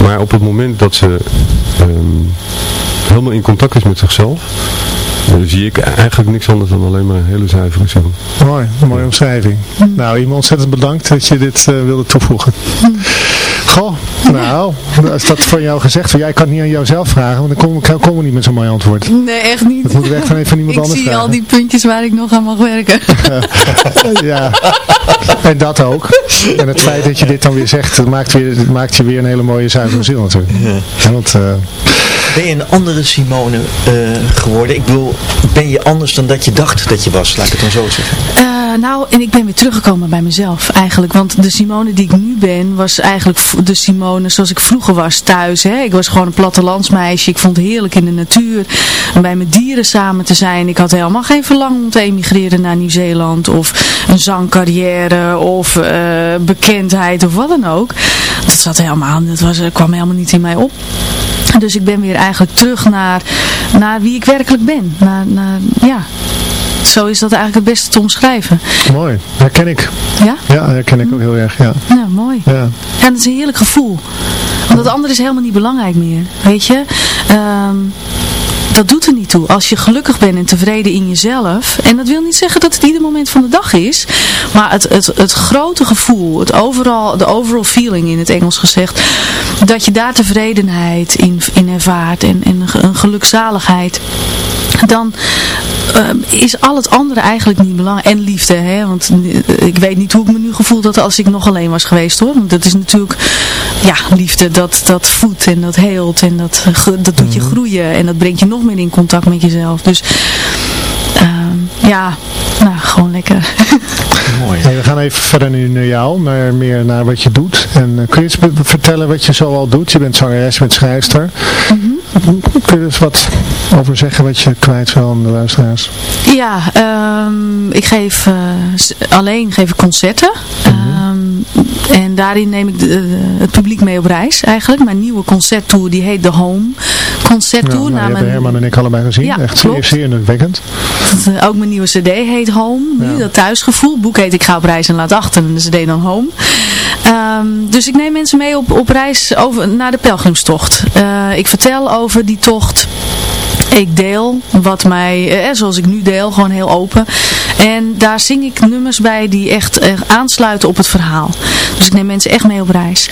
Maar op het moment dat ze ehm, helemaal in contact is met zichzelf, eh, zie ik eigenlijk niks anders dan alleen maar een hele zuivere ziel. Mooi, een mooie omschrijving. Nou, iemand ontzettend bedankt dat je dit eh, wilde toevoegen. Goh, nou, als dat van jou gezegd wordt, jij kan het niet aan jouzelf vragen, want dan komen kom, kom we niet met zo'n mooi antwoord. Nee, echt niet. Dat moeten we echt van even van iemand Ik anders zie vragen. al die puntjes waar ik nog aan mag werken. ja, en dat ook. En het feit dat je dit dan weer zegt, dat maakt, weer, dat maakt je weer een hele mooie zuivere ziel natuurlijk. Ja, want, eh, Ben je een andere Simone eh, geworden? Ik bedoel, ben je anders dan dat je dacht dat je was? Laat ik het dan zo zeggen. Eh, nou, en ik ben weer teruggekomen bij mezelf eigenlijk. Want de Simone die ik nu ben, was eigenlijk de Simone zoals ik vroeger was thuis. Hè. Ik was gewoon een plattelandsmeisje. Ik vond het heerlijk in de natuur. En bij mijn dieren samen te zijn. Ik had helemaal geen verlangen om te emigreren naar Nieuw-Zeeland. Of een zangcarrière. Of eh, bekendheid of wat dan ook. Dat zat helemaal, dat was, kwam helemaal niet in mij op. Dus ik ben weer eigenlijk terug naar, naar wie ik werkelijk ben. Naar, ja, zo is dat eigenlijk het beste te omschrijven. mooi, herken ik. Ja? Ja, herken ik ook heel erg, ja. Ja, mooi. ja. En het is een heerlijk gevoel. Want dat andere is helemaal niet belangrijk meer. Weet je? Ehm, dat doet er niet toe. Als je gelukkig bent en tevreden in jezelf, en dat wil niet zeggen dat het ieder moment van de dag is, maar het, het, het grote gevoel, het overal, de overall feeling in het Engels gezegd, dat je daar tevredenheid in, in ervaart en, en een gelukzaligheid dan uh, is al het andere eigenlijk niet belangrijk. En liefde, hè. Want uh, ik weet niet hoe ik me nu gevoeld had als ik nog alleen was geweest, hoor. Want dat is natuurlijk, ja, liefde, dat, dat voedt en dat heelt en dat, dat doet je groeien. En dat brengt je nog meer in contact met jezelf. Dus, uh, ja, nou, gewoon lekker. Mooi. Hey, we gaan even verder nu naar jou, maar meer naar wat je doet. En uh, kun je eens vertellen wat je zoal doet? Je bent zangeres, je bent schrijfster. Mm -hmm. Kun je eens wat over zeggen wat je kwijt wil aan de luisteraars? Ja, um, ik geef uh, alleen geef ik concerten. Mm -hmm. um, en daarin neem ik de, de, het publiek mee op reis eigenlijk. Mijn nieuwe concerttour die heet The Home Concerttour. Ja, nou, hebben Herman en ik allebei gezien. Ja, Echt klopt. zeer indrukwekkend. Ook mijn nieuwe cd heet Home. Nu, ja. dat thuisgevoel. Boek heet Ik ga op reis en laat achter. En de cd dan Home. Um, dus ik neem mensen mee op, op reis over, naar de pelgrimstocht. Uh, ik vertel over die tocht. Ik deel wat mij, eh, zoals ik nu deel, gewoon heel open. En daar zing ik nummers bij die echt eh, aansluiten op het verhaal. Dus ik neem mensen echt mee op reis.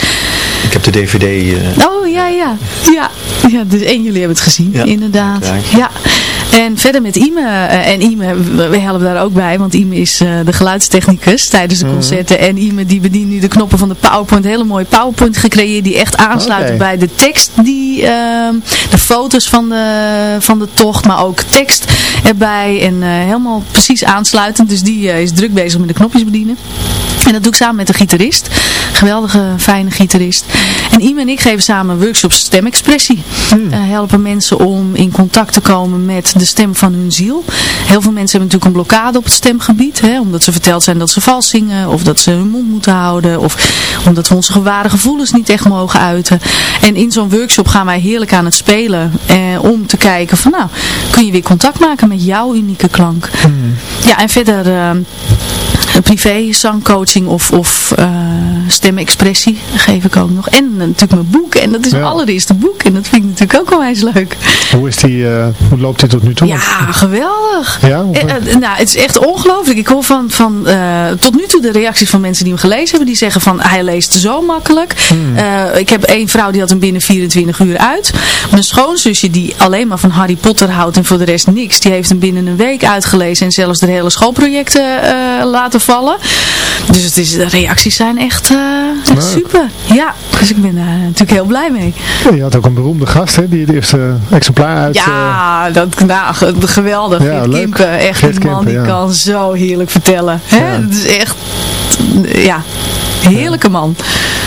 Ik heb de dvd... Uh... Oh, ja, ja. Ja, ja dus, en jullie hebben het gezien, ja, inderdaad. Ja. En verder met Ime, uh, en Ime, we helpen daar ook bij, want Ime is uh, de geluidstechnicus tijdens de concerten. Mm -hmm. En Ime die bedient nu de knoppen van de PowerPoint, hele mooie PowerPoint gecreëerd die echt aansluiten okay. bij de tekst, die, uh, de foto's van de, van de tocht, maar ook tekst erbij en helemaal precies aansluitend. Dus die is druk bezig met de knopjes bedienen. En dat doe ik samen met een gitarist. Geweldige, fijne gitarist. En Ime en ik geven samen workshops stemexpressie. Hmm. Uh, helpen mensen om in contact te komen met de stem van hun ziel. Heel veel mensen hebben natuurlijk een blokkade op het stemgebied. Hè, omdat ze verteld zijn dat ze vals zingen. Of dat ze hun mond moeten houden. Of omdat we onze ware gevoelens niet echt mogen uiten. En in zo'n workshop gaan wij heerlijk aan het spelen. Eh, om te kijken van nou, kun je weer contact maken met jouw unieke klank. Hmm. Ja, en verder... Uh, privé zangcoaching of, of uh, stemexpressie geef ik ook nog. En natuurlijk mijn boek. En dat is ja. mijn allereerste boek. En dat vind ik natuurlijk ook onwijs leuk. Hoe, is die, uh, hoe loopt die tot nu toe? Ja, geweldig. Ja, uh, nou, het is echt ongelooflijk. Ik hoor van, van tot nu toe de reacties van mensen die hem gelezen hebben. Die zeggen van, hij leest zo makkelijk. Hmm. ik heb één vrouw die had hem binnen 24 uur uit. Mijn schoonzusje die alleen maar van Harry Potter houdt en voor de rest niks. Die heeft hem binnen een week uitgelezen. En zelfs de hele schoolprojecten laten vallen. Dus het is, de reacties zijn echt, echt super. Ja, dus ik ben daar natuurlijk heel blij mee. Ja, je had ook een beroemde gast, hè, die het eerste exemplaar uit... Ja, dat, nou, geweldig. Ja, Geert Kimpen, echt Geert een man die ja. kan zo heerlijk vertellen. Hè? Het is echt, ja, heerlijke man.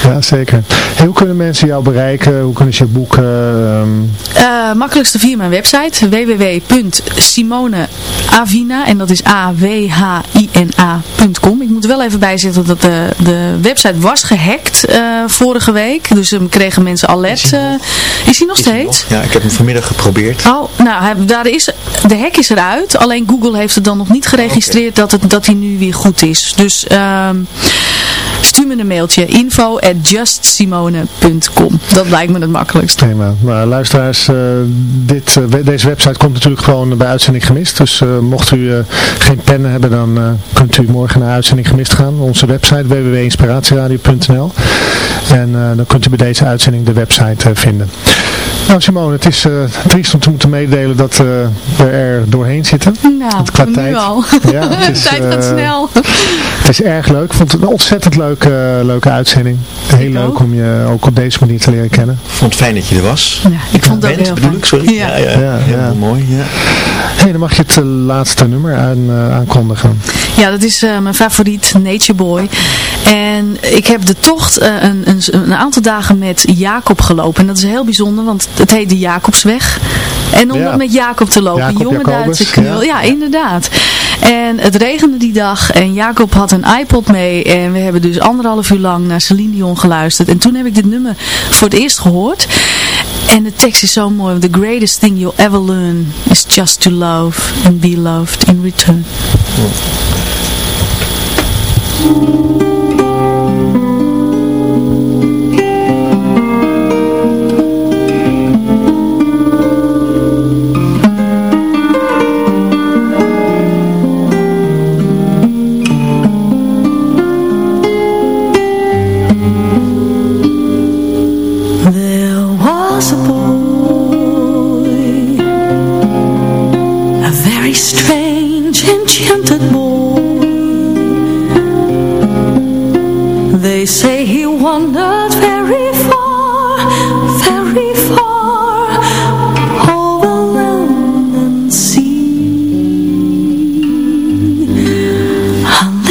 Ja, zeker. Hey, hoe kunnen mensen jou bereiken? Hoe kunnen ze je boeken? Um... Uh, makkelijkste via mijn website www.simoneavina en dat is A-W-H-I-N-A.com. Ik moet er wel even bijzetten dat de, de website was gehackt uh, vorige week. Dus um, kregen mensen alert. Is hij nog, uh, is hij nog is steeds? Hij nog? Ja, ik heb hem vanmiddag geprobeerd. Oh, nou, daar is, de hack is eruit. Alleen Google heeft het dan nog niet geregistreerd oh, okay. dat, het, dat hij nu weer goed is. Dus... Um, stuur me een mailtje info at justsimone.com dat lijkt me het makkelijkst. Prima. Nou, luisteraars uh, dit, uh, deze website komt natuurlijk gewoon bij uitzending gemist. Dus uh, mocht u geen pennen hebben dan kunt u morgen naar uitzending gemist gaan. Onze website www.inspiratieradio.nl en dan kunt u bij deze uitzending de website vinden nou Simone, het is uh, triest om te moeten meedelen dat uh, we er doorheen zitten. Nou, qua nu tijd. al. Ja, het is, tijd gaat uh, snel. Het is erg leuk. Ik vond het een ontzettend leuke, leuke uitzending. Heel ik leuk ook. om je ook op deze manier te leren kennen. Ik vond het fijn dat je er was. Ja, ik vond het ook Bent, heel bedoel ik, sorry. Ja. ja, ja, Ja, heel ja. mooi. Ja. hey, dan mag je het uh, laatste nummer aan, uh, aankondigen. Ja, dat is uh, mijn favoriet, Nature Boy. En ik heb de tocht uh, een, een, een, aantal dagen met Jacob gelopen. En dat is heel bijzonder, want het heet de Jacobsweg. En om Ja. met Jacob te lopen, Jacob jonge Jacobus, Duitse knul. ja. Ja. inderdaad. En het regende die dag en Jacob had een iPod mee. En we hebben dus anderhalf uur lang naar Celine Dion geluisterd. En toen heb ik dit nummer voor het eerst gehoord. En de tekst is zo mooi. The greatest thing you'll ever learn is just to love and be loved in return.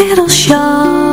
little shop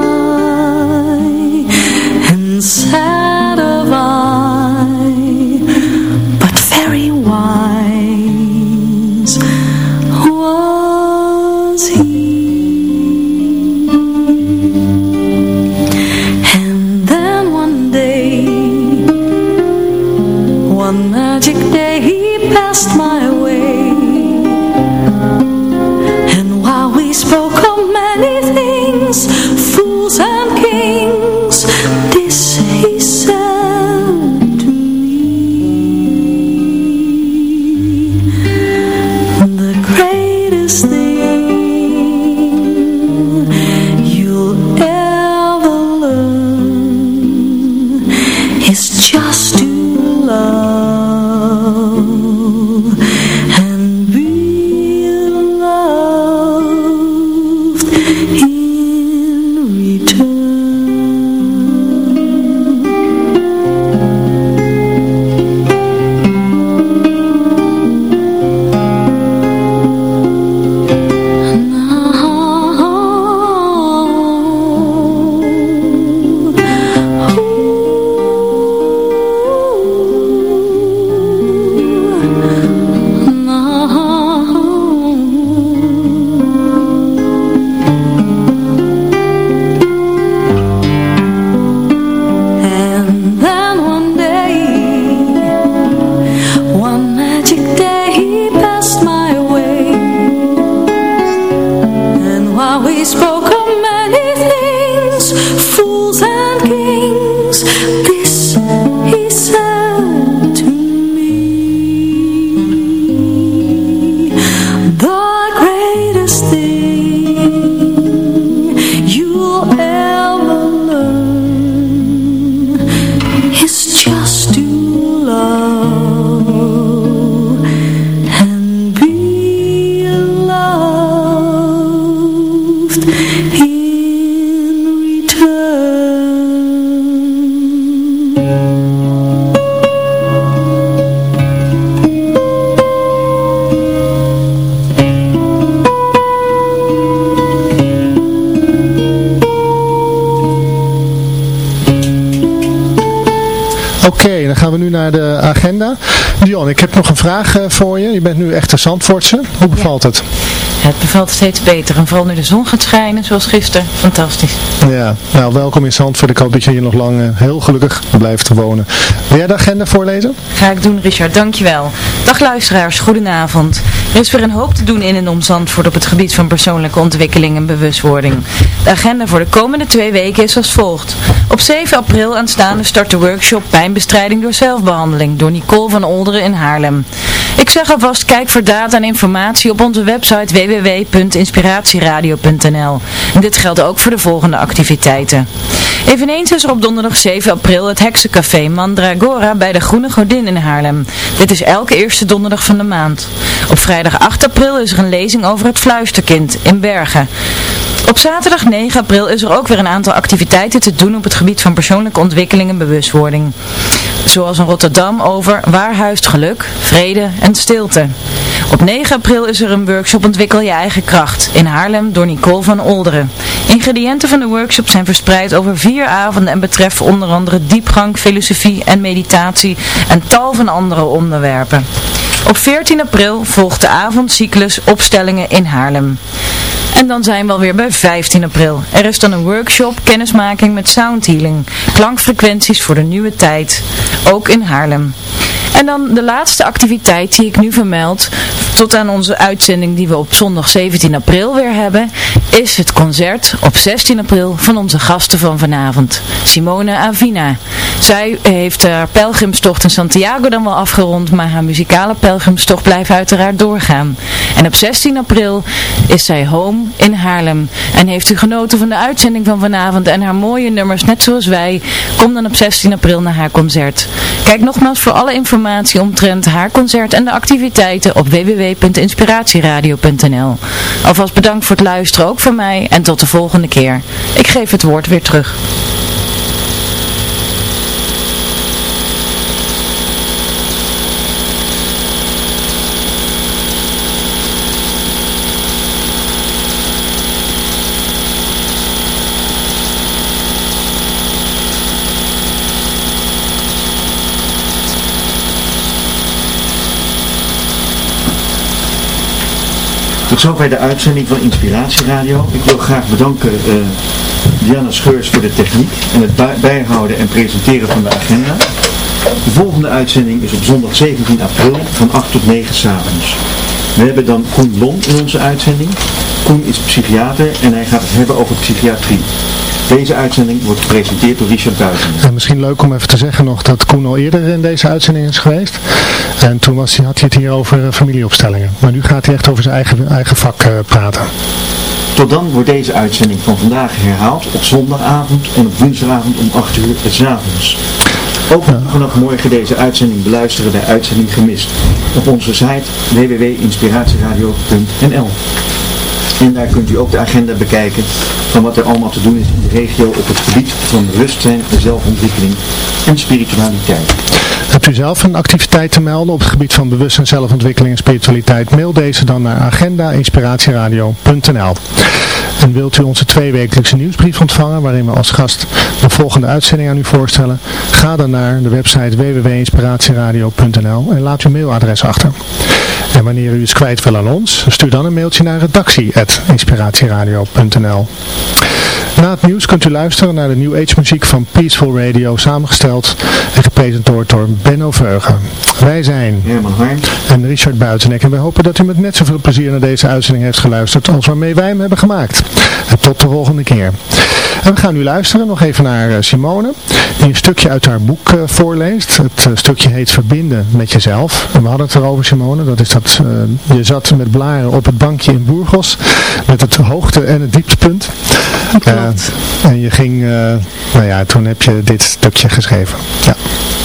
vraag voor je. Je bent nu echt een Zandvoortse. Hoe bevalt het? Het bevalt steeds beter. En vooral nu de zon gaat schijnen, zoals gisteren. Fantastisch. Ja, nou welkom in Zandvoort. Ik hoop dat je hier nog lang eh, heel gelukkig blijft wonen. Wil jij de agenda voorlezen? Ga ik doen, Richard. Dankjewel. Dag luisteraars, goedenavond. Er is weer een hoop te doen in en om Zandvoort op het gebied van persoonlijke ontwikkeling en bewustwording. De agenda voor de komende twee weken is als volgt. Op 7 april aanstaande start de workshop Pijnbestrijding door zelfbehandeling door Nicole van Olderen in Haarlem. Ik zeg alvast, kijk voor data en informatie op onze website www.inspiratieradio.nl. Dit geldt ook voor de volgende activiteiten. Eveneens is er op donderdag 7 april het heksencafé Mandragora bij de Groene Godin in Haarlem. Dit is elke eerste donderdag van de maand. Op vrijdag 8 april is er een lezing over het fluisterkind in Bergen. Op zaterdag 9 april is er ook weer een aantal activiteiten te doen op het gebied van persoonlijke ontwikkeling en bewustwording. Zoals in Rotterdam over waar huist geluk, vrede en stilte. Op 9 april is er een workshop Ontwikkel je eigen kracht in Haarlem door Nicole van Olderen. Ingrediënten van de workshop zijn verspreid over vier avonden en betreffen onder andere diepgang, filosofie en meditatie en tal van andere onderwerpen. Op 14 april volgt de avondcyclus Opstellingen in Haarlem. En dan zijn we alweer bij 15 april. Er is dan een workshop kennismaking met soundhealing. Klankfrequenties voor de nieuwe tijd. Ook in Haarlem. En dan de laatste activiteit die ik nu vermeld tot aan onze uitzending die we op zondag 17 april weer hebben, is het concert op 16 april van onze gasten van vanavond, Simone Avina. Zij heeft haar pelgrimstocht in Santiago dan wel afgerond, maar haar muzikale pelgrimstocht blijft uiteraard doorgaan. En op 16 april is zij home in Haarlem. En heeft u genoten van de uitzending van vanavond en haar mooie nummers, net zoals wij, kom dan op 16 april naar haar concert. Kijk nogmaals voor alle informatie omtrent haar concert en de activiteiten op www.inspiratieradio.nl. Alvast bedankt voor het luisteren ook van mij en tot de volgende keer. Ik geef het woord weer terug. Tot zover de uitzending van Inspiratieradio. Ik wil graag bedanken uh, Diana Scheurs voor de techniek en het bij- bijhouden en presenteren van de agenda. De volgende uitzending is op zondag 17 april van 8 tot 9 s'avonds. We hebben dan Koen Lon in onze uitzending. Koen is psychiater en hij gaat het hebben over psychiatrie. Deze uitzending wordt gepresenteerd door Richard Buiten. En misschien leuk om even te zeggen nog dat Koen al eerder in deze uitzending is geweest. En toen was, had hij het hier over eh, familieopstellingen. Maar nu gaat hij echt over zijn eigen, eigen vak eh, praten. Tot dan wordt deze uitzending van vandaag herhaald op zondagavond en op woensdagavond om 8 uur s avonds. Ook vanaf morgen deze uitzending beluisteren bij Uitzending Gemist op onze site www.inspiratieradio.nl En daar kunt u ook de agenda bekijken van wat er allemaal te doen is in de regio op het gebied van bewustzijn, zelfontwikkeling en spiritualiteit. Hebt u zelf een activiteit te melden op het gebied van bewustzijn, zelfontwikkeling en spiritualiteit? Mail deze dan naar agendainspiratieradio.nl En wilt u onze tweewekelijkse nieuwsbrief ontvangen waarin we als gast de volgende uitzending aan u voorstellen? Ga dan naar de website www.inspiratieradio.nl en laat uw mailadres achter. En wanneer u iets kwijt wil aan ons, stuur dan een mailtje naar redactie.inspiratieradio.nl Na het nieuws kunt u luisteren naar de New Age muziek van Peaceful Radio, samengesteld en gepresenteerd door Benno Veugen. Wij zijn Herman Harm en Richard Buitenek en we hopen dat u met net zoveel plezier naar deze uitzending heeft geluisterd als waarmee wij hem hebben gemaakt. En tot de volgende keer. En we gaan nu luisteren nog even naar eh, Simone, die een stukje uit haar boek eh, voorleest. Het eh, stukje heet Verbinden met jezelf. En we hadden het erover, Simone, dat is dat je zat met blaren op het bankje in Burgos, met het hoogte- en het dieptepunt. Eh, en je ging, eh, nou ja, toen heb je dit stukje geschreven. Ja.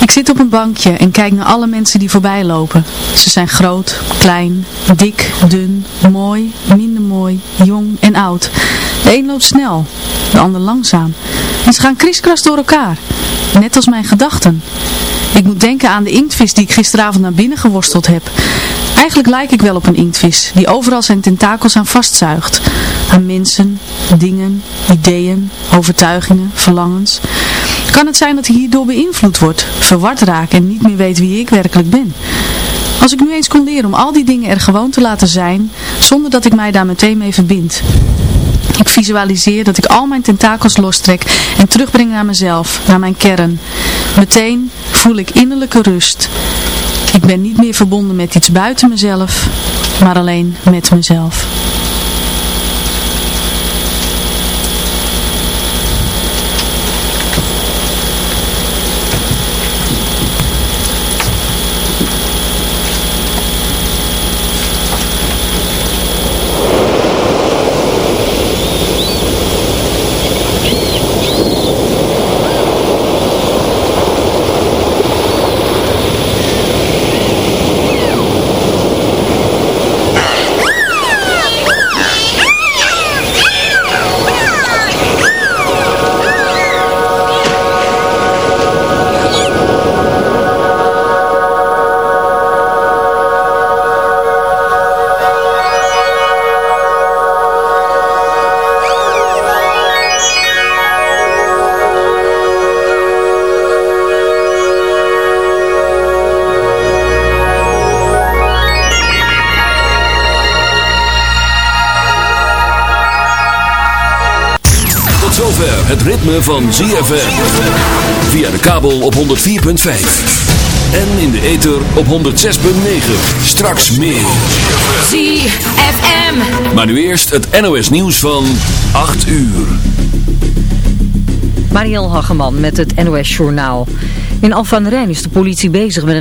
Ik zit op een bankje en kijk naar alle mensen die voorbij lopen. Ze zijn groot, klein, dik, dun, mooi, minder mooi, jong en oud. De een loopt snel, de ander langzaam. En ze gaan kriskras door elkaar, net als mijn gedachten. Ik moet denken aan de inktvis die ik gisteravond naar binnen geworsteld heb. Eigenlijk lijk ik wel op een inktvis, die overal zijn tentakels aan vastzuigt. Aan mensen, dingen, ideeën, overtuigingen, verlangens. Kan het zijn dat ik hierdoor beïnvloed word, verward raak en niet meer weet wie ik werkelijk ben? Als ik nu eens kon leren om al die dingen er gewoon te laten zijn, zonder dat ik mij daar meteen mee verbind. Ik visualiseer dat ik al mijn tentakels lostrek en terugbreng naar mezelf, naar mijn kern. Meteen voel ik innerlijke rust. Ik ben niet meer verbonden met iets buiten mezelf, maar alleen met mezelf. Ritme van ZFM. Via de kabel op 104.5. En in de ether op 106.9. Straks meer. ZFM. Maar nu eerst het NOS nieuws van 8 uur. Mariel Hageman met het NOS Journaal. In Alphen aan Rijn is de politie bezig met een